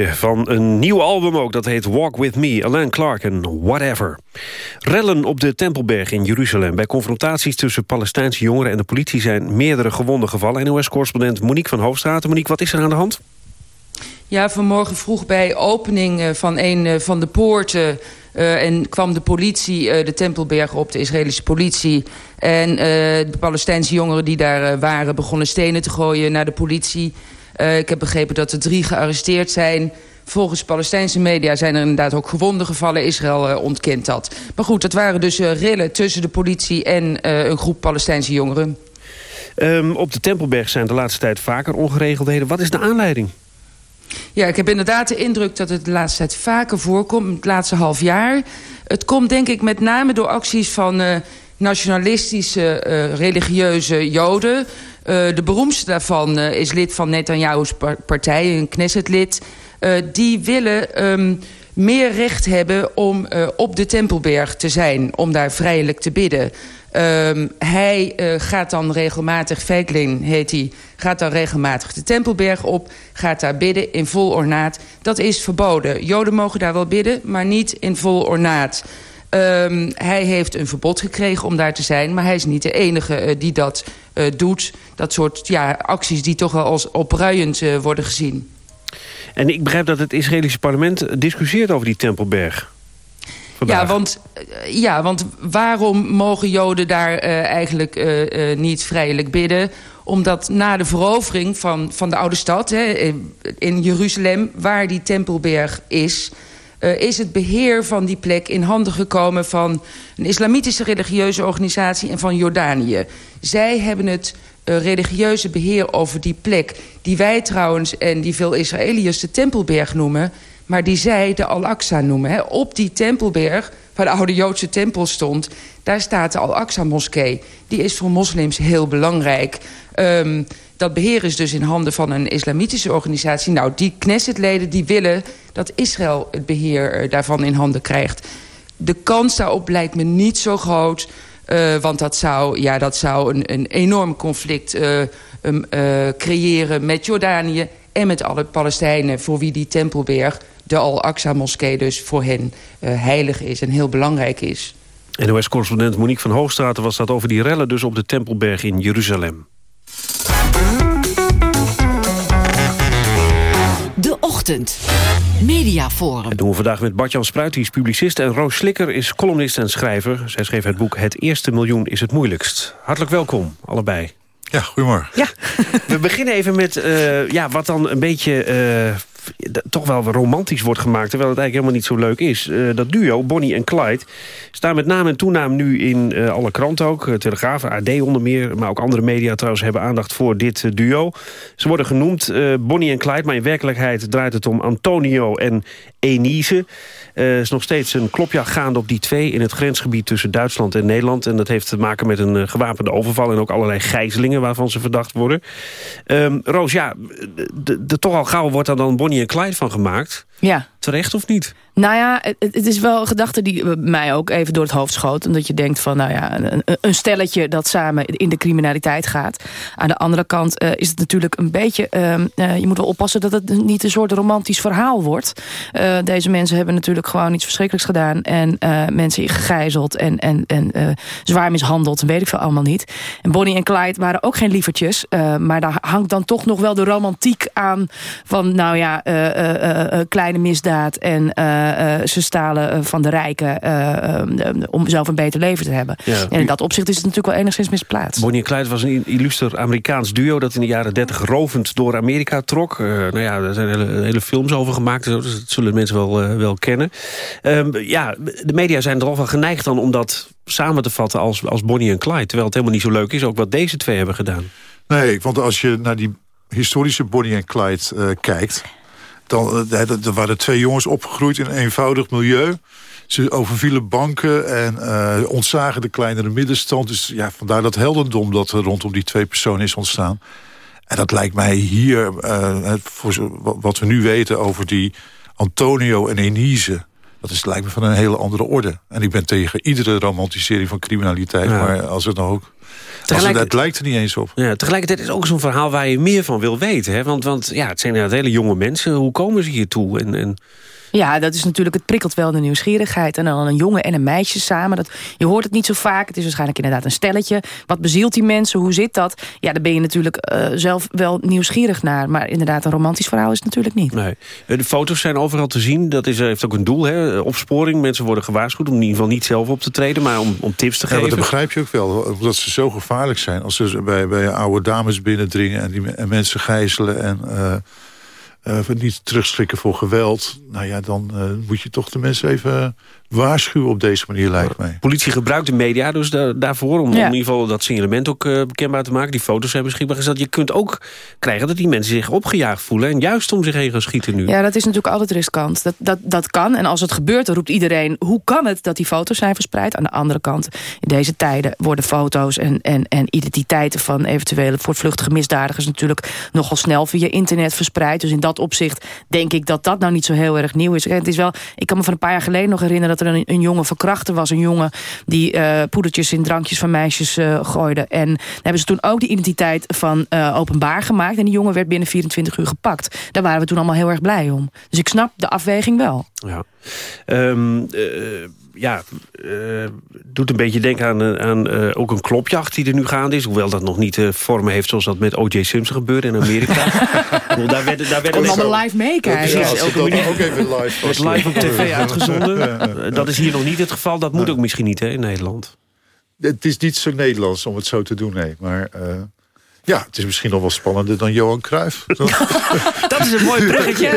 van een nieuw album ook. Dat heet Walk With Me, Alain Clark en Whatever. Rellen op de Tempelberg in Jeruzalem. Bij confrontaties tussen Palestijnse jongeren en de politie... zijn meerdere gewonden gevallen. NOS-correspondent Monique van Hoofdstraten. Monique, wat is er aan de hand? Ja, vanmorgen vroeg bij opening eh, van een eh, van de poorten... eh, en kwam de politie de Tempelberg op, de Israëlische politie. En de Palestijnse jongeren die daar waren... begonnen stenen te gooien naar de politie. Eh, ik heb begrepen dat er drie gearresteerd zijn... Volgens Palestijnse media zijn er inderdaad ook gewonden gevallen. Israël eh, ontkent dat. Maar goed, dat waren dus eh, rillen tussen de politie en een groep Palestijnse jongeren. Ehm, op de Tempelberg zijn de laatste tijd vaker ongeregeldheden. Wat is de aanleiding? Ja, ik heb inderdaad de indruk dat het de laatste tijd vaker voorkomt. Het laatste half jaar. Het komt denk ik met name door acties van nationalistische uh, religieuze joden. Uh, de beroemdste daarvan is lid van Netanyahu's partij, een Knesset-lid. die willen um, meer recht hebben om op de Tempelberg te zijn. Om daar vrijelijk te bidden. Um, hij gaat dan regelmatig, Feiglin heet hij... gaat dan regelmatig de Tempelberg op, gaat daar bidden in vol ornaat. Dat is verboden. Joden mogen daar wel bidden, maar niet in vol ornaat. Um, hij heeft een verbod gekregen om daar te zijn... maar hij is niet de enige uh, die dat uh, doet. Dat soort ja, acties die toch wel als opruiend worden gezien. En ik begrijp dat het Israëlische parlement discussieert over die Tempelberg... Ja want, ja, want waarom mogen Joden daar eigenlijk niet vrijelijk bidden? Omdat na de verovering van, van de oude stad hè, in Jeruzalem... waar die Tempelberg is... is het beheer van die plek in handen gekomen van een islamitische religieuze organisatie en van Jordanië. Zij hebben het religieuze beheer over die plek, die wij trouwens en die veel Israëliërs de Tempelberg noemen maar die zij de Al-Aqsa noemen. Op die tempelberg, waar de oude Joodse tempel stond... daar staat de Al-Aqsa-moskee. Die is voor moslims heel belangrijk. Um, dat beheer is dus in handen van een islamitische organisatie. Nou, die Knessetleden die willen dat Israël het beheer uh, daarvan in handen krijgt. De kans daarop lijkt me niet zo groot... Uh, want dat zou, ja, dat zou een, een enorm conflict um, creëren met Jordanië... en met alle Palestijnen voor wie die Tempelberg de Al-Aqsa-moskee dus voor hen uh, heilig is en heel belangrijk is. NOS-correspondent Monique van Hoogstraten was dat over die rellen dus op de Tempelberg in Jeruzalem. De Ochtend. Mediaforum. Dat doen we vandaag met Bart-Jan Spruit, die is publicist... en Roos Slikker is columnist en schrijver. Zij schreef het boek Het Eerste Miljoen is het Moeilijkst. Hartelijk welkom, allebei. Ja, goedemorgen. Ja. <laughs> We beginnen even met uh, ja, wat dan een beetje... Uh, toch wel romantisch wordt gemaakt... terwijl het eigenlijk helemaal niet zo leuk is. Uh, dat duo, Bonnie en Clyde, staan met naam en toenaam nu in uh, alle kranten ook. Uh, Telegraaf, AD onder meer, maar ook andere media trouwens... hebben aandacht voor dit duo. Ze worden genoemd Bonnie en Clyde... maar in werkelijkheid draait het om Antonio en Enise. Er is nog steeds een klopjacht gaande op die twee... in het grensgebied tussen Duitsland en Nederland. En dat heeft te maken met een gewapende overval... en ook allerlei gijzelingen waarvan ze verdacht worden. Um, Roos, ja, de, toch al gauw wordt er dan Bonnie en Clyde van gemaakt. Ja. Terecht of niet? Nou ja, het, het, is wel een gedachte die mij ook even door het hoofd schoot. Omdat je denkt van, nou ja, een, een stelletje dat samen in de criminaliteit gaat. Aan de andere kant uh, is het natuurlijk een beetje... Uh, uh, je moet wel oppassen dat het niet een soort romantisch verhaal wordt. Uh, deze mensen hebben natuurlijk gewoon iets verschrikkelijks gedaan. En mensen gegijzeld en, en, en zwaar mishandeld. En weet ik veel allemaal niet. En Bonnie en Clyde waren ook geen lievertjes. maar daar hangt dan toch nog wel de romantiek aan. Van, nou ja, kleine misdaad en... Uh, ze stalen van de rijken uh, om zelf een beter leven te hebben. Ja. En in dat opzicht is het natuurlijk wel enigszins misplaatst. Bonnie en Clyde was een illuster Amerikaans duo... dat in de jaren 30 rovend door Amerika trok. Uh, nou ja, er zijn hele, hele, films over gemaakt. Dus dat zullen mensen wel, wel kennen. Um, ja, de media zijn er al van geneigd dan om dat samen te vatten als, als Bonnie en Clyde. Terwijl het helemaal niet zo leuk is, ook wat deze twee hebben gedaan. Nee, want als je naar die historische Bonnie en Clyde kijkt dan, er waren twee jongens opgegroeid in een eenvoudig milieu. Ze overvielen banken en uh, ontzagen de kleinere middenstand. Dus ja, vandaar dat heldendom dat er rondom die twee personen is ontstaan. En dat lijkt mij hier, uh, voor wat we nu weten over die Antonio en Enise... dat is, lijkt me van een hele andere orde. En ik ben tegen iedere romantisering van criminaliteit. Ja. Maar als het nou ook Tegelijk... Het lijkt er niet eens op. Ja, tegelijkertijd is het ook zo'n verhaal waar je meer van wil weten. Hè? Want, want ja, het zijn hele jonge mensen. Hoe komen ze hier toe? En, en... Ja, dat is natuurlijk, het prikkelt wel de nieuwsgierigheid. En dan een jongen en een meisje samen. Dat, je hoort het niet zo vaak. Het is waarschijnlijk inderdaad een stelletje. Wat bezielt die mensen? Hoe zit dat? Ja, daar ben je natuurlijk uh, zelf wel nieuwsgierig naar. Maar inderdaad, een romantisch verhaal is het natuurlijk niet. Nee. De foto's zijn overal te zien. Dat is, heeft ook een doel, hè? opsporing. Mensen worden gewaarschuwd om in ieder geval niet zelf op te treden... maar om, om tips te ja, geven. dat begrijp je ook wel. Omdat ze zo gevaarlijk zijn. Als ze bij, bij oude dames binnendringen... en, die, en mensen gijzelen en... Uh, eh, niet terugschrikken voor geweld... nou ja, dan eh, moet je toch de mensen even waarschuwen op deze manier, lijkt mij. Politie gebruikt de media dus da- daarvoor... om Ja. in ieder geval dat signalement ook eh, bekendbaar te maken. Die foto's zijn beschikbaar gezet. Je kunt ook krijgen dat die mensen zich opgejaagd voelen... en juist om zich heen gaan schieten nu. Ja, dat is natuurlijk altijd riskant. Dat, dat, dat kan. En als het gebeurt, dan roept iedereen... hoe kan het dat die foto's zijn verspreid? Aan de andere kant, in deze tijden worden foto's... en, en, en identiteiten van eventuele voortvluchtige misdadigers... natuurlijk nogal snel via internet verspreid. Dus in dat opzicht denk ik dat dat nou niet zo heel erg nieuw is. Het is wel, ik kan me van een paar jaar geleden nog herinneren... dat een, een jonge verkrachter was. Een jongen die eh, poedertjes in drankjes van meisjes eh, gooide. En dan hebben ze toen ook die identiteit van eh, openbaar gemaakt. En die jongen werd binnen 24 uur gepakt. Daar waren we toen allemaal heel erg blij om. Dus ik snap de afweging wel. Ja. Ehm, eh, ja, eh, doet een beetje denken aan, eh, aan eh, ook een klopjacht die er nu gaande is. Hoewel dat nog niet eh, vormen heeft zoals dat met O.J. Simpson gebeurde in Amerika. <laughs> Ik bedoel, daar werden, daar werden Kom allemaal live meekijken. Als elke ook even live wordt was. live op tv Ja. uitgezonden. Ja, ja. Dat is hier nog niet het geval. Dat moet ook misschien niet hè, in Nederland. Het is niet zo Nederlands om het zo te doen, nee. Maar eh, ja, het is misschien nog wel spannender dan Johan Cruijff. <laughs> Dat is een mooi bruggetje.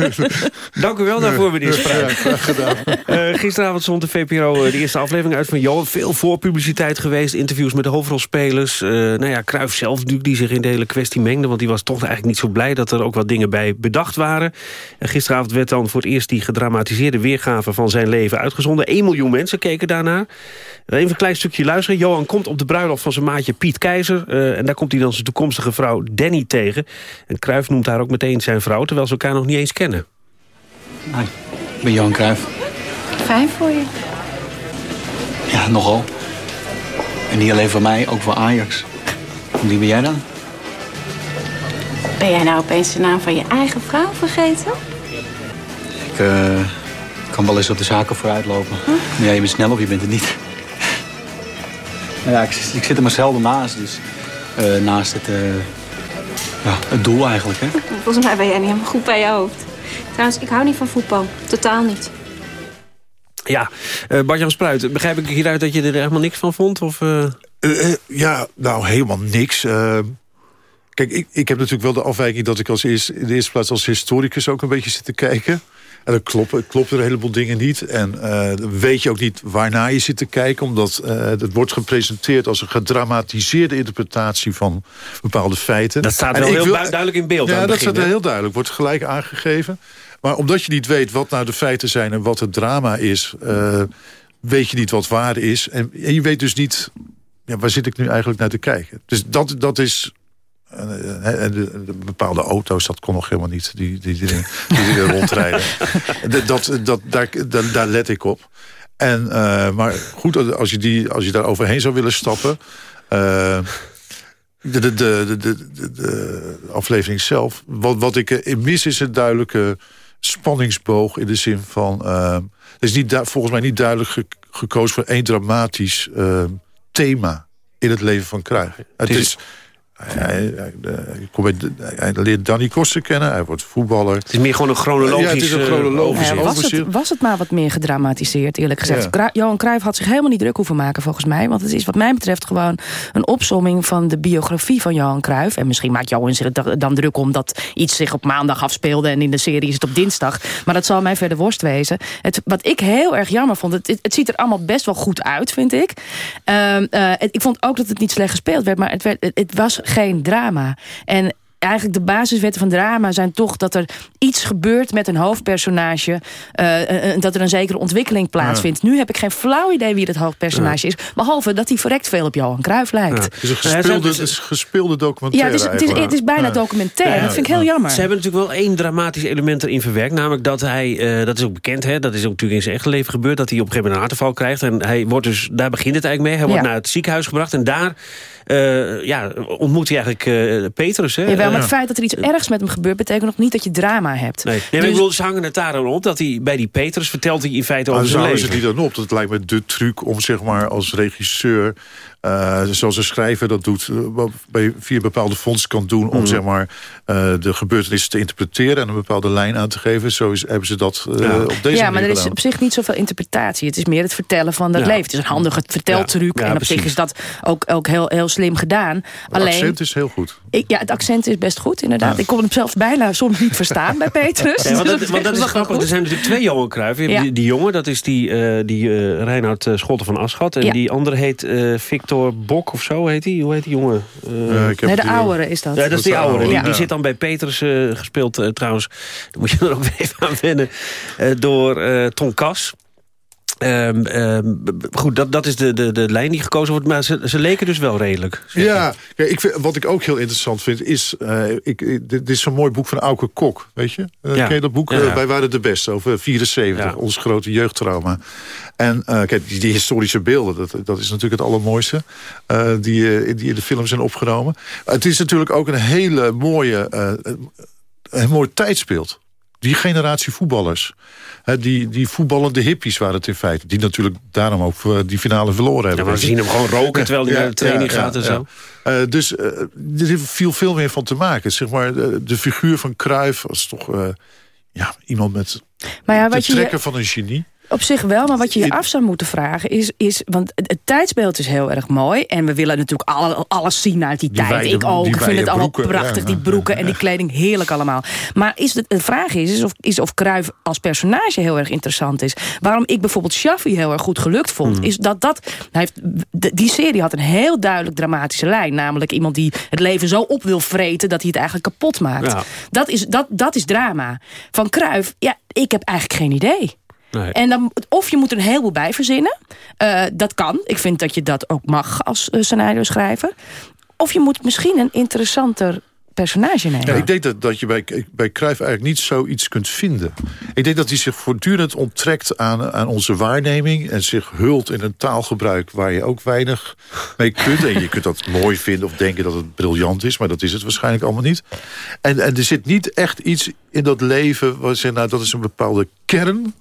<laughs> Dank u wel daarvoor, meneer Spruit. Ja, graag gedaan. Eh, gisteravond zond de VPRO eh, de eerste aflevering uit van Johan. Veel voorpubliciteit geweest, interviews met de hoofdrolspelers. Eh nou ja, Cruijff zelf natuurlijk, die zich in de hele kwestie mengde... want die was toch eigenlijk niet zo blij dat er ook wat dingen bij bedacht waren. En gisteravond werd dan voor het eerst die gedramatiseerde weergave van zijn leven uitgezonden. 1 miljoen mensen keken daarnaar. Even een klein stukje luisteren. Johan komt op de bruiloft van zijn maatje Piet Keizer. Eh, en daar komt hij dan zijn toekomstige vrouw Danny tegen. En Cruijff noemt haar ook meteen zijn vrouw... terwijl ze elkaar nog niet eens kennen. Hi, ik ben Johan Cruijff. Fijn voor je. Ja, nogal. En niet alleen voor mij, ook voor Ajax. En wie ben jij dan? Ben jij nou opeens de naam van je eigen vrouw vergeten? Ik eh, kan wel eens op de zaken vooruit lopen. Maar ja, je bent snel of je bent het niet. Ja, ik, ik zit er maar zelden naast, dus eh, naast het, eh, ja, het doel eigenlijk. Hè? Volgens mij ben jij niet helemaal goed bij je hoofd. Trouwens, ik hou niet van voetbal. Totaal niet. Ja, eh Bart-Jan Spruit, begrijp ik hieruit dat je er helemaal niks van vond? Of, eh? Eh, eh, ja, nou helemaal niks. Kijk, ik, ik heb natuurlijk wel de afwijking dat ik als eerst, in de eerste plaats als historicus ook een beetje zit te kijken. En dan kloppen, kloppen er een heleboel dingen niet. En eh, weet je ook niet waarnaar je zit te kijken. Omdat eh, het wordt gepresenteerd als een gedramatiseerde interpretatie van bepaalde feiten. Dat staat wel heel wil- duidelijk in beeld aan Ja, dat begin, staat hè? heel duidelijk. Wordt gelijk aangegeven. Maar omdat je niet weet wat nou de feiten zijn en wat het drama is... eh, weet je niet wat waar is. En, en je weet dus niet... Ja, waar zit ik nu eigenlijk naar te kijken? Dus dat, dat is... eh, en de, de bepaalde auto's, dat kon nog helemaal niet, die, die, die, dingen- die dingen <laughs> rondrijden. Dat, dat, dat, daar, daar, daar let ik op. En, eh, maar goed, als je, die, als je daar overheen zou willen stappen... eh, de, de, de, de, aflevering zelf. Wat, wat ik mis is een duidelijke spanningsboog... in de zin van... eh, er is niet, volgens mij niet duidelijk ge- gekozen voor één dramatisch eh, thema... in het leven van Cruijff. Het is- is... Hij, hij, hij, komt bij de- hij leert Danny Koster kennen, hij wordt voetballer. Het is meer gewoon een chronologisch, Ja, het is een eh, chronologisch Ja, was, overzicht. het, was het maar wat meer gedramatiseerd, eerlijk gezegd. Ja. Johan Cruijff had zich helemaal niet druk hoeven maken, volgens mij. Want het is wat mij betreft gewoon een opsomming van de biografie van Johan Cruijff. En misschien maakt Johan zich da- dan druk omdat iets zich op maandag afspeelde... en in de serie is het op dinsdag. Maar dat zal mij verder worst wezen. Het, wat ik heel erg jammer vond, het, ziet er allemaal best wel goed uit, vind ik. Ehm, eh, ik vond ook dat het niet slecht gespeeld werd, maar het, werd, het, het was geen drama. En eigenlijk de basiswetten van drama zijn toch dat er iets gebeurt met een hoofdpersonage. eh, eh, dat er een zekere ontwikkeling plaatsvindt. Nu heb ik geen flauw idee wie het hoofdpersonage is. Behalve dat hij verrekt veel op Johan Cruijff lijkt. Het is een gespeelde, het is een gespeelde Ja, documentaire het is, het is, het is bijna Ja. documentaire. Ja, dat vind ik heel jammer. Ze hebben natuurlijk wel één dramatisch element erin verwerkt. Namelijk dat hij, eh, dat is ook bekend, hè, dat is ook natuurlijk in zijn echte leven gebeurd... dat hij op een gegeven moment een hartaanval krijgt. En hij wordt dus, daar begint het eigenlijk mee. Hij wordt Ja. naar het ziekenhuis gebracht. En daar eh, ja, ontmoet hij eigenlijk eh, Petrus. Hè? Jawel, maar het feit dat er iets ergs met hem gebeurt... betekent nog niet dat je drama hebt. Nee, nee maar Dus- ik bedoel, ze hangen het daar dan op dat hij bij die Petrus vertelt hij in feite Maar over zijn houden ze leven. die dan op. Dat lijkt me de truc om zeg maar als regisseur eh, zoals een schrijver dat doet, eh, wat bij, via bepaalde fondsen kan doen... om Mhm. zeg maar, eh, de gebeurtenissen te interpreteren... en een bepaalde lijn aan te geven. Zo is, hebben ze dat eh, op deze ja, manier maar er is op zich niet zoveel interpretatie. Het is meer het vertellen van dat Ja. leven. Het is een handige verteltruc. Ja, ja, en op zich is dat ook, ook heel, heel slim gedaan. Het Alleen, accent is heel goed. ik, ja, het accent is best goed, inderdaad. Ik kon hem zelfs bijna soms niet verstaan bij <laughs> Petrus. Ja, want dat, <laughs> want dat is grappig. Er zijn natuurlijk twee Johan Cruijff. Ja. Die, die jongen, dat is die, eh, die Reinhard Schotten van Aschat. En Ja. die andere heet eh, Victor Bok of zo heet hij. Hoe heet die jongen? Eh, ik heb Nee, de oudere is dat. Ja, dat is die oudere. Die, Ja. die zit dan bij Petrus eh, gespeeld eh, trouwens. <laughs> Daar moet je er ook <laughs> even aan wennen. eh, door eh Ton Kas. B- goed, dat, dat is de, de, de lijn die gekozen wordt. Maar ze, ze leken dus wel redelijk. Ja, ik vind, wat ik ook heel interessant vind is... eh, ik, ik- dit is zo'n mooi boek van Auke Kok, weet je? Eh, Ja. Ken je dat boek? Ja. Eh, Wij waren de beste, over 74, ons grote jeugdtrauma. En eh, kijk, die, die historische beelden, dat, dat is natuurlijk het allermooiste... eh, die, eh, die in de film zijn opgenomen. Het is natuurlijk ook een hele mooie... eh, een mooi tijdsbeeld. Die generatie voetballers. Die, die voetballende hippies waren het in feite. Die natuurlijk daarom ook eh, die finale verloren hebben. Ja, we zien hem gewoon roken terwijl hij naar de training gaat en zo. Eh, dus eh, er viel veel meer van te maken. Zeg maar, de, de figuur van Cruijff was toch eh, ja, iemand met Maar ja, de wat je, trekken van een genie. Op zich wel, maar wat je je af zou moeten vragen is... is want het, het tijdsbeeld is heel erg mooi. En we willen natuurlijk alle, alles zien uit die, Die tijd. wijde- ik ook. Ik vind het allemaal prachtig, ja, die ja, broeken en die kleding. Heerlijk allemaal. Maar is de, de vraag is, is of, is of Cruijff als personage heel erg interessant is. Waarom ik bijvoorbeeld Shaffi heel erg goed gelukt vond... Hmm. is dat dat... Hij heeft, de- die serie had een heel duidelijk dramatische lijn. Namelijk iemand die het leven zo op wil vreten... dat hij het eigenlijk kapot maakt. Ja. Dat, is, dat, dat is drama. Van Cruijff, ja, ik heb eigenlijk geen idee. Nee. En dan, of je moet er een heleboel bij verzinnen. Eh, dat kan. Ik vind dat je dat ook mag als uh, scenario schrijver. Of je moet misschien een interessanter personage nemen. Ja, ik denk dat, dat je bij, bij Cruijff eigenlijk niet zoiets kunt vinden. Ik denk dat hij zich voortdurend onttrekt aan, aan onze waarneming... en zich hult in een taalgebruik waar je ook weinig mee kunt. En je kunt dat mooi vinden of denken dat het briljant is... maar dat is het waarschijnlijk allemaal niet. En, en er zit niet echt iets in dat leven... waar je zegt, nou, dat is een bepaalde kern...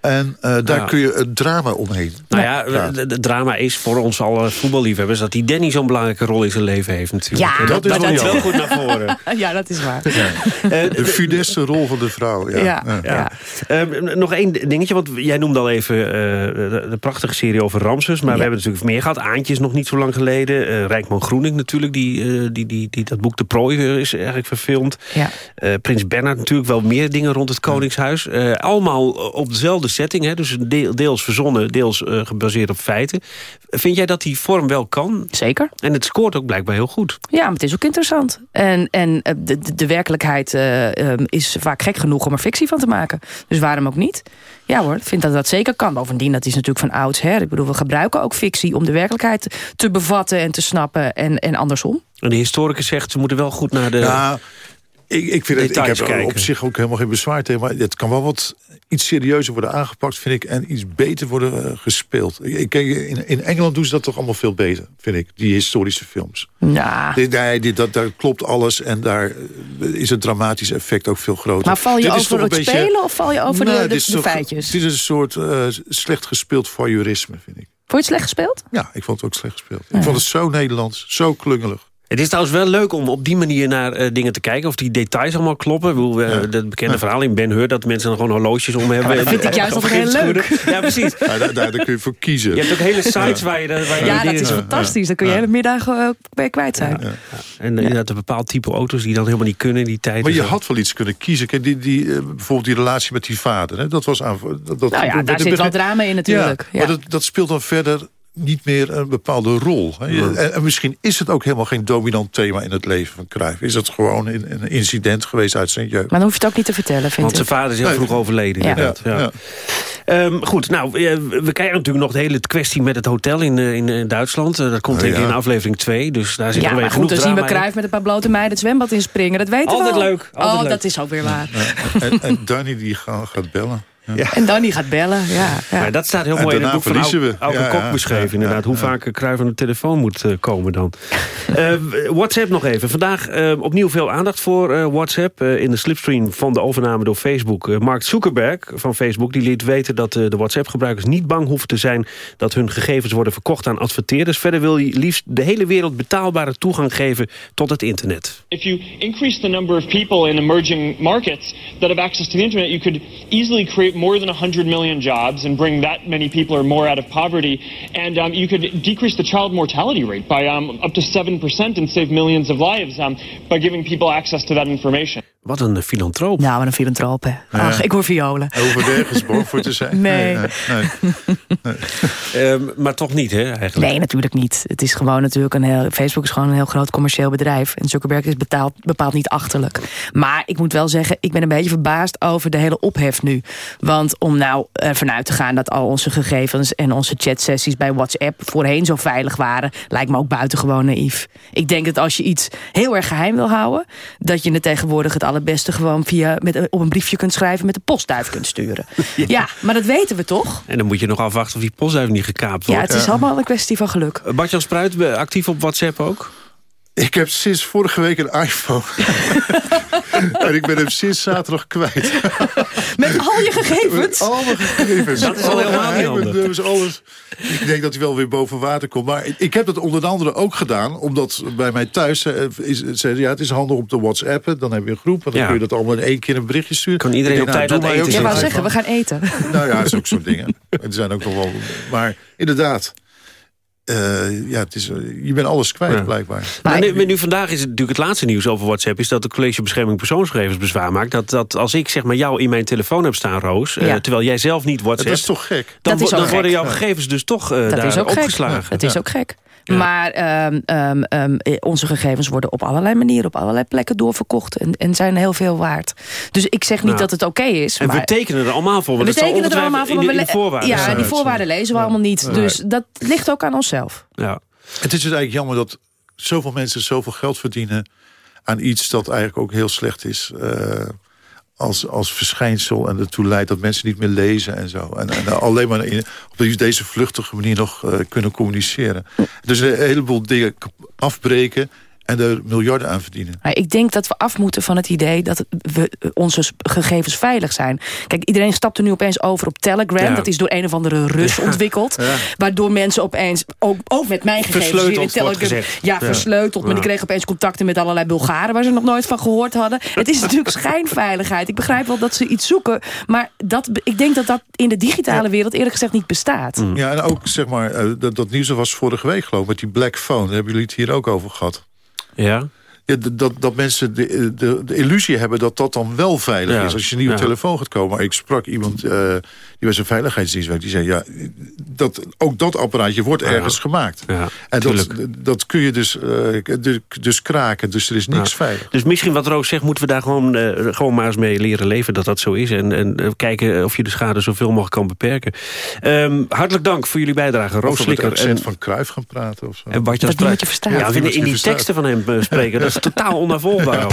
En uh, daar Ja. kun je een drama omheen. Nou ja, het drama is voor ons alle voetballiefhebbers... dat die Danny zo'n belangrijke rol in zijn leven heeft natuurlijk. Ja, En dat, dat dat is komt wel wel goed naar voren. <laughs> ja, dat is waar. <laughs> De funeste rol van de vrouw. Ja. Ja, Ja. ja. Ehm, nog één dingetje, want jij noemde al even eh, de, de prachtige serie over Ramses. Maar we hebben natuurlijk meer gehad. Aantje is nog niet zo lang geleden. Eh Rijkman Groening natuurlijk, die, eh, die, die, die, dat boek De Prooi eh, is eigenlijk verfilmd. Ja. Eh, Prins Bernhard natuurlijk wel meer dingen rond het Koningshuis. Eh, allemaal op dezelfde setting, hè? dus deel- deels verzonnen, deels eh, gebaseerd op feiten. Vind jij dat die vorm wel kan? Zeker. En het scoort ook blijkbaar heel goed. Ja, maar het is ook interessant. En, en eh, de, de, de werkelijkheid eh, ehm, is vaak gek genoeg om er fictie van te maken. Dus waarom ook niet? Ja hoor, ik vind dat dat zeker kan. Bovendien, dat is natuurlijk van oudsher. Ik bedoel, we gebruiken ook fictie om de werkelijkheid te bevatten en te snappen. En, en andersom. En de historicus zegt, ze moeten wel goed naar de... Ja, ik, ik, vind het, ik heb kijken. op zich ook helemaal geen bezwaar tegen. Maar het kan wel wat iets serieuzer worden aangepakt, vind ik. En iets beter worden eh, gespeeld. Ik, in, in Engeland doen ze dat toch allemaal veel beter, vind ik. Die historische films. Ja. Dit- nee, dit, dat, daar klopt alles. En daar eh, is het dramatische effect ook veel groter. Maar val je Dit over het beetje- spelen of val je over Nou, de, feitjes? Dit is een soort eh, slecht gespeeld voyeurisme, vind ik. Vond je het slecht gespeeld? Ja, ik vond het ook slecht gespeeld. Ik vond het zo Nederlands, zo klungelig. Het is trouwens wel leuk om op die manier naar eh, dingen te kijken. Of die details allemaal kloppen. Ik bedoel, eh, Dat bekende verhaal in Ben Hur... dat mensen dan gewoon horloges om hebben. dat vind ik juist altijd heel leuk. Ja, precies. Ja, daar, daar, daar kun je voor kiezen. Je hebt ook hele sites waar je... Waar je Ja, dat is fantastisch. Dan kun je hele middag eh, bij kwijt zijn. En inderdaad een bepaald type auto's die dan helemaal niet kunnen in die tijd. Maar je zo. had wel iets kunnen kiezen. Kijk, die, die, eh, bijvoorbeeld die relatie met die vader. Hè, dat was aan, dat, dat, Nou ja, dat- daar zit wel drama in natuurlijk. Ja, Ja. maar dat, dat speelt dan verder niet meer een bepaalde rol. En, en misschien is het ook helemaal geen dominant thema in het leven van Cruijff. Is het gewoon een, een incident geweest uit zijn jeugd. Maar dan hoef je het ook niet te vertellen, vind Want ik. zijn vader is heel Nee. vroeg overleden. Ja. inderdaad. Ja. Ja. Ehm, goed, nou, eh, we krijgen natuurlijk nog de hele kwestie met het hotel in, eh, in, Duitsland. Eh, dat komt Oh, denk ik ja. in aflevering 2. Dus daar zit Ja, nog maar weer goed, dan zien we. Cruijff met een paar blote meiden het zwembad inspringen. Dat weten Altijd we al. leuk, altijd oh, leuk. dat is ook weer waar. En, en Danny die gaat, gaat bellen. En dan die gaat bellen, ja. ja. Maar dat staat heel En mooi in het boek van verliezen Auke, we. Auke Ja, Kok ja, beschreven. ja, inderdaad, hoe vaak Cruijff aan de telefoon moet eh, komen dan. <laughs> Eh, WhatsApp nog even. Vandaag eh, opnieuw veel aandacht voor eh, WhatsApp. Eh, in de slipstream van de overname door Facebook. Mark Zuckerberg van Facebook die liet weten dat eh, de WhatsApp-gebruikers niet bang hoeven te zijn... dat hun gegevens worden verkocht aan adverteerders. Verder wil hij liefst de hele wereld betaalbare toegang geven tot het internet. If you increase the number of people in emerging markets that have access to the internet, you could easily create more than 100 million jobs and bring that many people or more out of poverty. And um, you could decrease the child mortality rate by um, up to 7% and save millions of lives um, by giving people access to that information. Wat een filantroop. Nou, wat een filantroop, hè. Ach, ik hoor violen. Over nergens bang voor te zijn. <laughs> Nee. nee, nee. <laughs> Ehm, maar toch niet, hè, eigenlijk? Nee, natuurlijk niet. Het is gewoon natuurlijk een heel, Facebook is gewoon een heel groot commercieel bedrijf. En Zuckerberg is betaald, bepaald niet achterlijk. Maar ik moet wel zeggen, ik ben een beetje verbaasd over de hele ophef nu. Want om nou ervan uit te gaan dat al onze gegevens en onze chatsessies bij WhatsApp voorheen zo veilig waren, lijkt me ook buitengewoon naïef. Ik denk dat als je iets heel erg geheim wil houden, dat je het tegenwoordig het allerbeste gewoon via met, op een briefje kunt schrijven met de postduif kunt sturen. <laughs> Ja. maar dat weten we toch? En dan moet je nog afwachten of die postduif niet gekaapt Ja, wordt. het is allemaal een kwestie van geluk. Bartjan Spruit, actief op WhatsApp ook? Ik heb sinds vorige week een iPhone. <laughs> en ik ben hem sinds zaterdag kwijt. Met al je gegevens? Met al mijn gegevens. Dat is al Alle helemaal niet dus alles. Ik denk dat hij wel weer boven water komt. Maar ik heb dat onder andere ook gedaan. Omdat bij mij thuis eh, is, zeiden... ja, het is handig om te whatsappen. Dan heb je een groep. En dan Ja. kun je dat allemaal in één keer een berichtje sturen. Kan iedereen op tijd nou, aan mij Je wou zeggen, we gaan eten. Nou ja, dat is ook zo'n dingen. Er zijn ook nog wel... Maar inderdaad... eh, ja, het is, eh, je bent alles kwijt, Ja. blijkbaar. Maar nu, maar nu vandaag is het natuurlijk het laatste nieuws over WhatsApp... is dat het College Bescherming Persoonsgegevens bezwaar maakt... dat, dat als ik zeg maar jou in mijn telefoon heb staan, Roos... eh, terwijl jij zelf niet WhatsApp... Dat is toch gek? Dan, Dat is dan worden jouw gegevens dus toch eh, Dat daar is ook gek. opgeslagen. Dat is ook gek. Maar ehm, ehm, ehm, eh, onze gegevens worden op allerlei manieren... op allerlei plekken doorverkocht en, en zijn heel veel waard. Dus ik zeg niet Nou, dat het oké is. En maar we tekenen er allemaal voor. Want we tekenen er allemaal voor. le- voorwaarden Ja, die voorwaarden lezen we allemaal niet. Dus dat ligt ook aan onszelf. Ja. Het is dus eigenlijk jammer dat zoveel mensen zoveel geld verdienen... aan iets dat eigenlijk ook heel slecht is... eh, als, als verschijnsel en ertoe leidt dat mensen niet meer lezen en zo. En, en alleen maar in, op deze vluchtige manier nog eh, kunnen communiceren. Dus een heleboel dingen afbreken en er miljarden aan verdienen. Maar ik denk dat we af moeten van het idee dat we onze s- gegevens veilig zijn. Kijk, iedereen stapt er nu opeens over op Telegram. Ja. Dat is door een of andere Rus Ja. ontwikkeld. Ja. Waardoor mensen opeens, ook, ook met mijn gegevens... in Telegram, ja, versleuteld. Maar die kregen opeens contacten met allerlei Bulgaren... waar ze nog nooit van gehoord hadden. Het is natuurlijk <laughs> schijnveiligheid. Ik begrijp wel dat ze iets zoeken. Maar dat, ik denk dat dat in de digitale wereld eerlijk gezegd niet bestaat. Ja, en ook zeg maar, eh, dat, dat nieuws was vorige week geloof ik... met die black phone, daar hebben jullie het hier ook over gehad. Ja. Dat, dat mensen de, de, de illusie hebben dat dat dan wel veilig Ja. is. Als je een nieuwe Ja. telefoon gaat komen. Maar ik sprak iemand uh, die bij zijn veiligheidsdienst werkt. Die zei, ja, dat, ook dat apparaatje wordt Ja. ergens gemaakt. Ja, en dat, dat kun je dus, uh, dus, dus kraken. Dus er is niks Ja. veilig. Dus misschien wat Roos zegt, moeten we daar gewoon, uh, gewoon maar eens mee leren leven... dat dat zo is. En, en uh, kijken of je de schade zoveel mogelijk kan beperken. Um, hartelijk dank voor jullie bijdrage. Roos Of we met Slikker. accent en, van Kruif gaan praten. Of zo. en Dat je. Ja, niemand in die teksten van hem spreken. <laughs> totaal onafvolgbaar.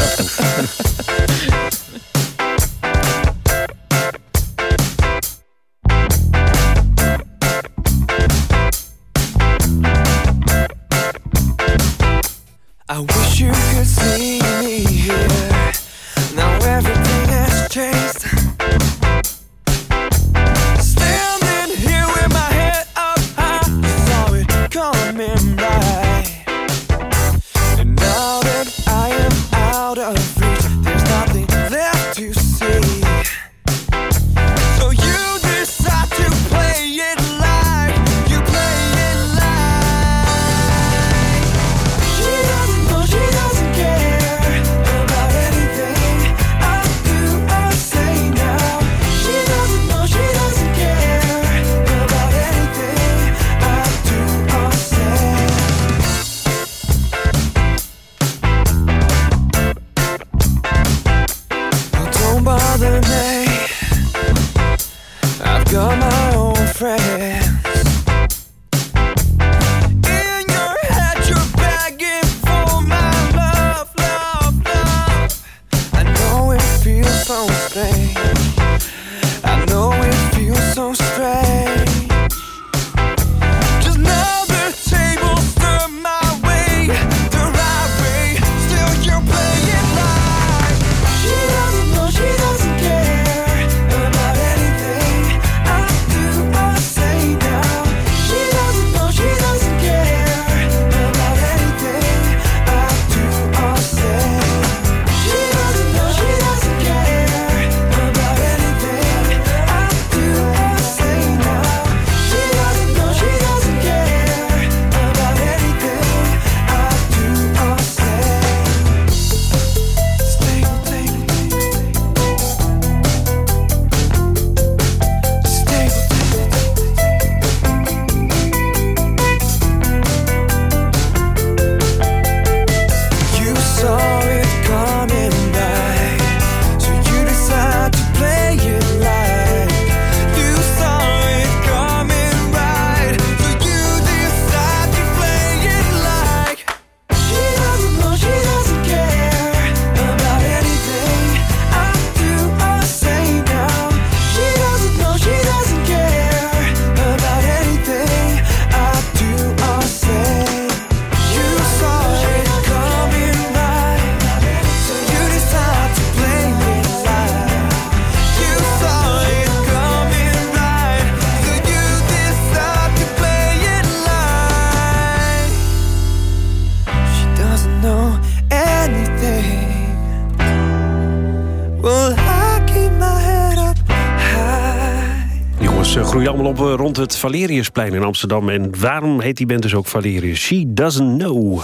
Rond het Valeriusplein in Amsterdam. En waarom heet die band dus ook Valerius? She doesn't know.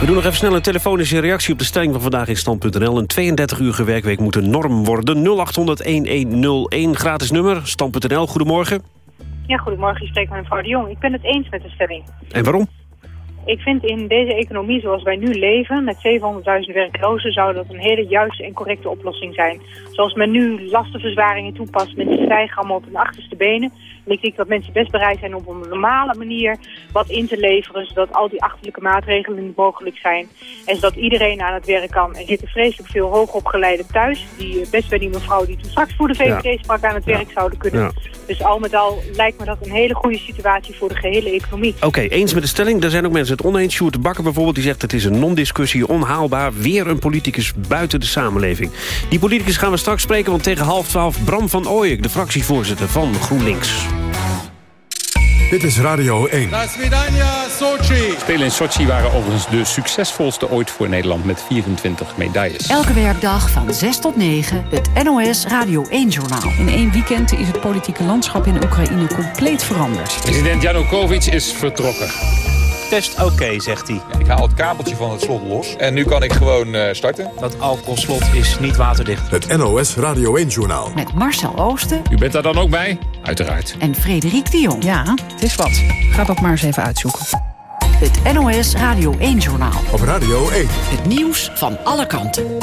We doen nog even snel een telefonische reactie op de stelling van vandaag in stand.nl. Een 32-uurige werkweek moet een norm worden. 0800-1101, gratis nummer, stand.nl. Goedemorgen. Ja, goedemorgen. Je spreekt met mevrouw de Jong. Ik ben het eens met de stelling. En waarom? Ik vind in deze economie zoals wij nu leven, met 700.000 werklozen, zou dat een hele juiste en correcte oplossing zijn. Zoals men nu lastenverzwaringen toepast, mensen stijgen allemaal op hun achterste benen. En ik denk dat mensen best bereid zijn om op een normale manier wat in te leveren, zodat al die achterlijke maatregelen mogelijk zijn. En zodat iedereen aan het werk kan. Er zitten vreselijk veel hoogopgeleiden thuis, die eh, best bij die mevrouw die toen straks voor de VVD Ja. sprak aan het werk zouden kunnen. Ja. Dus al met al lijkt me dat een hele goede situatie voor de gehele economie. Oké, eens met de stelling. Daar zijn ook mensen het oneens. Sjoerd de Bakker bijvoorbeeld, die zegt... het is een non-discussie, onhaalbaar. Weer een politicus buiten de samenleving. Die politicus gaan we straks spreken, want tegen half twaalf... Bram van Ooyek, de fractievoorzitter van GroenLinks. Dit is Radio 1. Spelen in Sochi waren overigens de succesvolste ooit voor Nederland met 24 medailles. Elke werkdag van 6 tot 9 het NOS Radio 1-journaal. In één weekend is het politieke landschap in Oekraïne compleet veranderd. President Janukovic is vertrokken. Test oké, zegt hij. Ik haal het kabeltje van het slot los en nu kan ik gewoon eh, starten. Dat alcoholslot is niet waterdicht. Het NOS Radio 1-journaal. Met Marcel Oosten U bent daar dan ook bij? Uiteraard. en Frederik de Jong. Ja, het is wat. Ga dat maar eens even uitzoeken. Het NOS Radio 1-journaal. Op Radio 1. Het nieuws van alle kanten.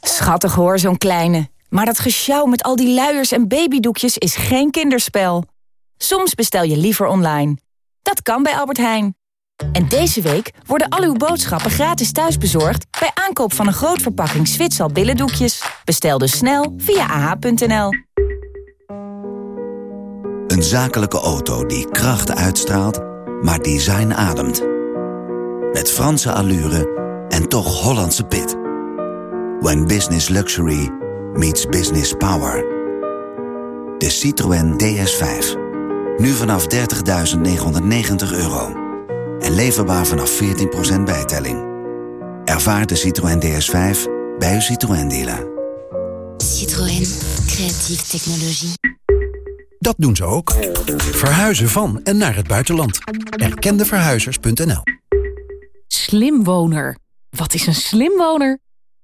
Schattig hoor, zo'n kleine. Maar dat gesjouw met al die luiers en babydoekjes is geen kinderspel. Soms bestel je liever online. Dat kan bij Albert Heijn. En deze week worden al uw boodschappen gratis thuisbezorgd... bij aankoop van een groot verpakking Zwitsal billendoekjes. Bestel dus snel via ah.nl. Een zakelijke auto die kracht uitstraalt, maar design ademt. Met Franse allure en toch Hollandse pit. When business luxury meets business power. De Citroën DS5. Nu vanaf 30.990 euro. En leverbaar vanaf 14% bijtelling. Ervaar de Citroën DS5 bij uw Citroën dealer. Citroën. Creatieve technologie. Dat doen ze ook. Verhuizen van en naar het buitenland. Erkendeverhuizers.nl Slimwoner. Wat is een slimwoner?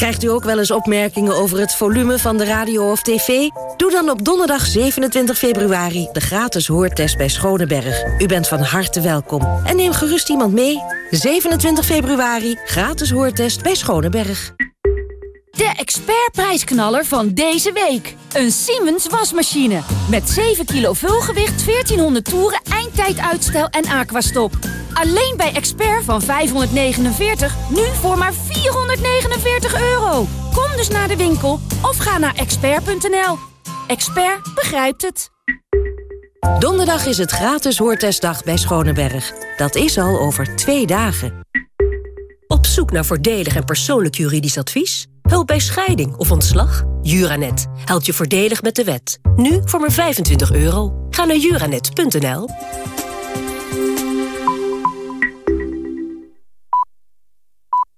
Krijgt u ook wel eens opmerkingen over het volume van de radio of tv? Doe dan op donderdag 27 februari de gratis hoortest bij Schoneberg. U bent van harte welkom. En neem gerust iemand mee. 27 februari, gratis hoortest bij Schoneberg. De expertprijsknaller van deze week. Een Siemens wasmachine. Met 7 kilo vulgewicht, 1400 toeren, eindtijduitstel en aquastop. Alleen bij Expert van 549, nu voor maar 449 euro. Kom dus naar de winkel of ga naar expert.nl. Expert begrijpt het. Donderdag is het gratis hoortestdag bij Schoneberg. Dat is al over twee dagen. Op zoek naar voordelig en persoonlijk juridisch advies? Hulp bij scheiding of ontslag? Juranet helpt je voordelig met de wet. Nu voor maar 25 euro. Ga naar juranet.nl.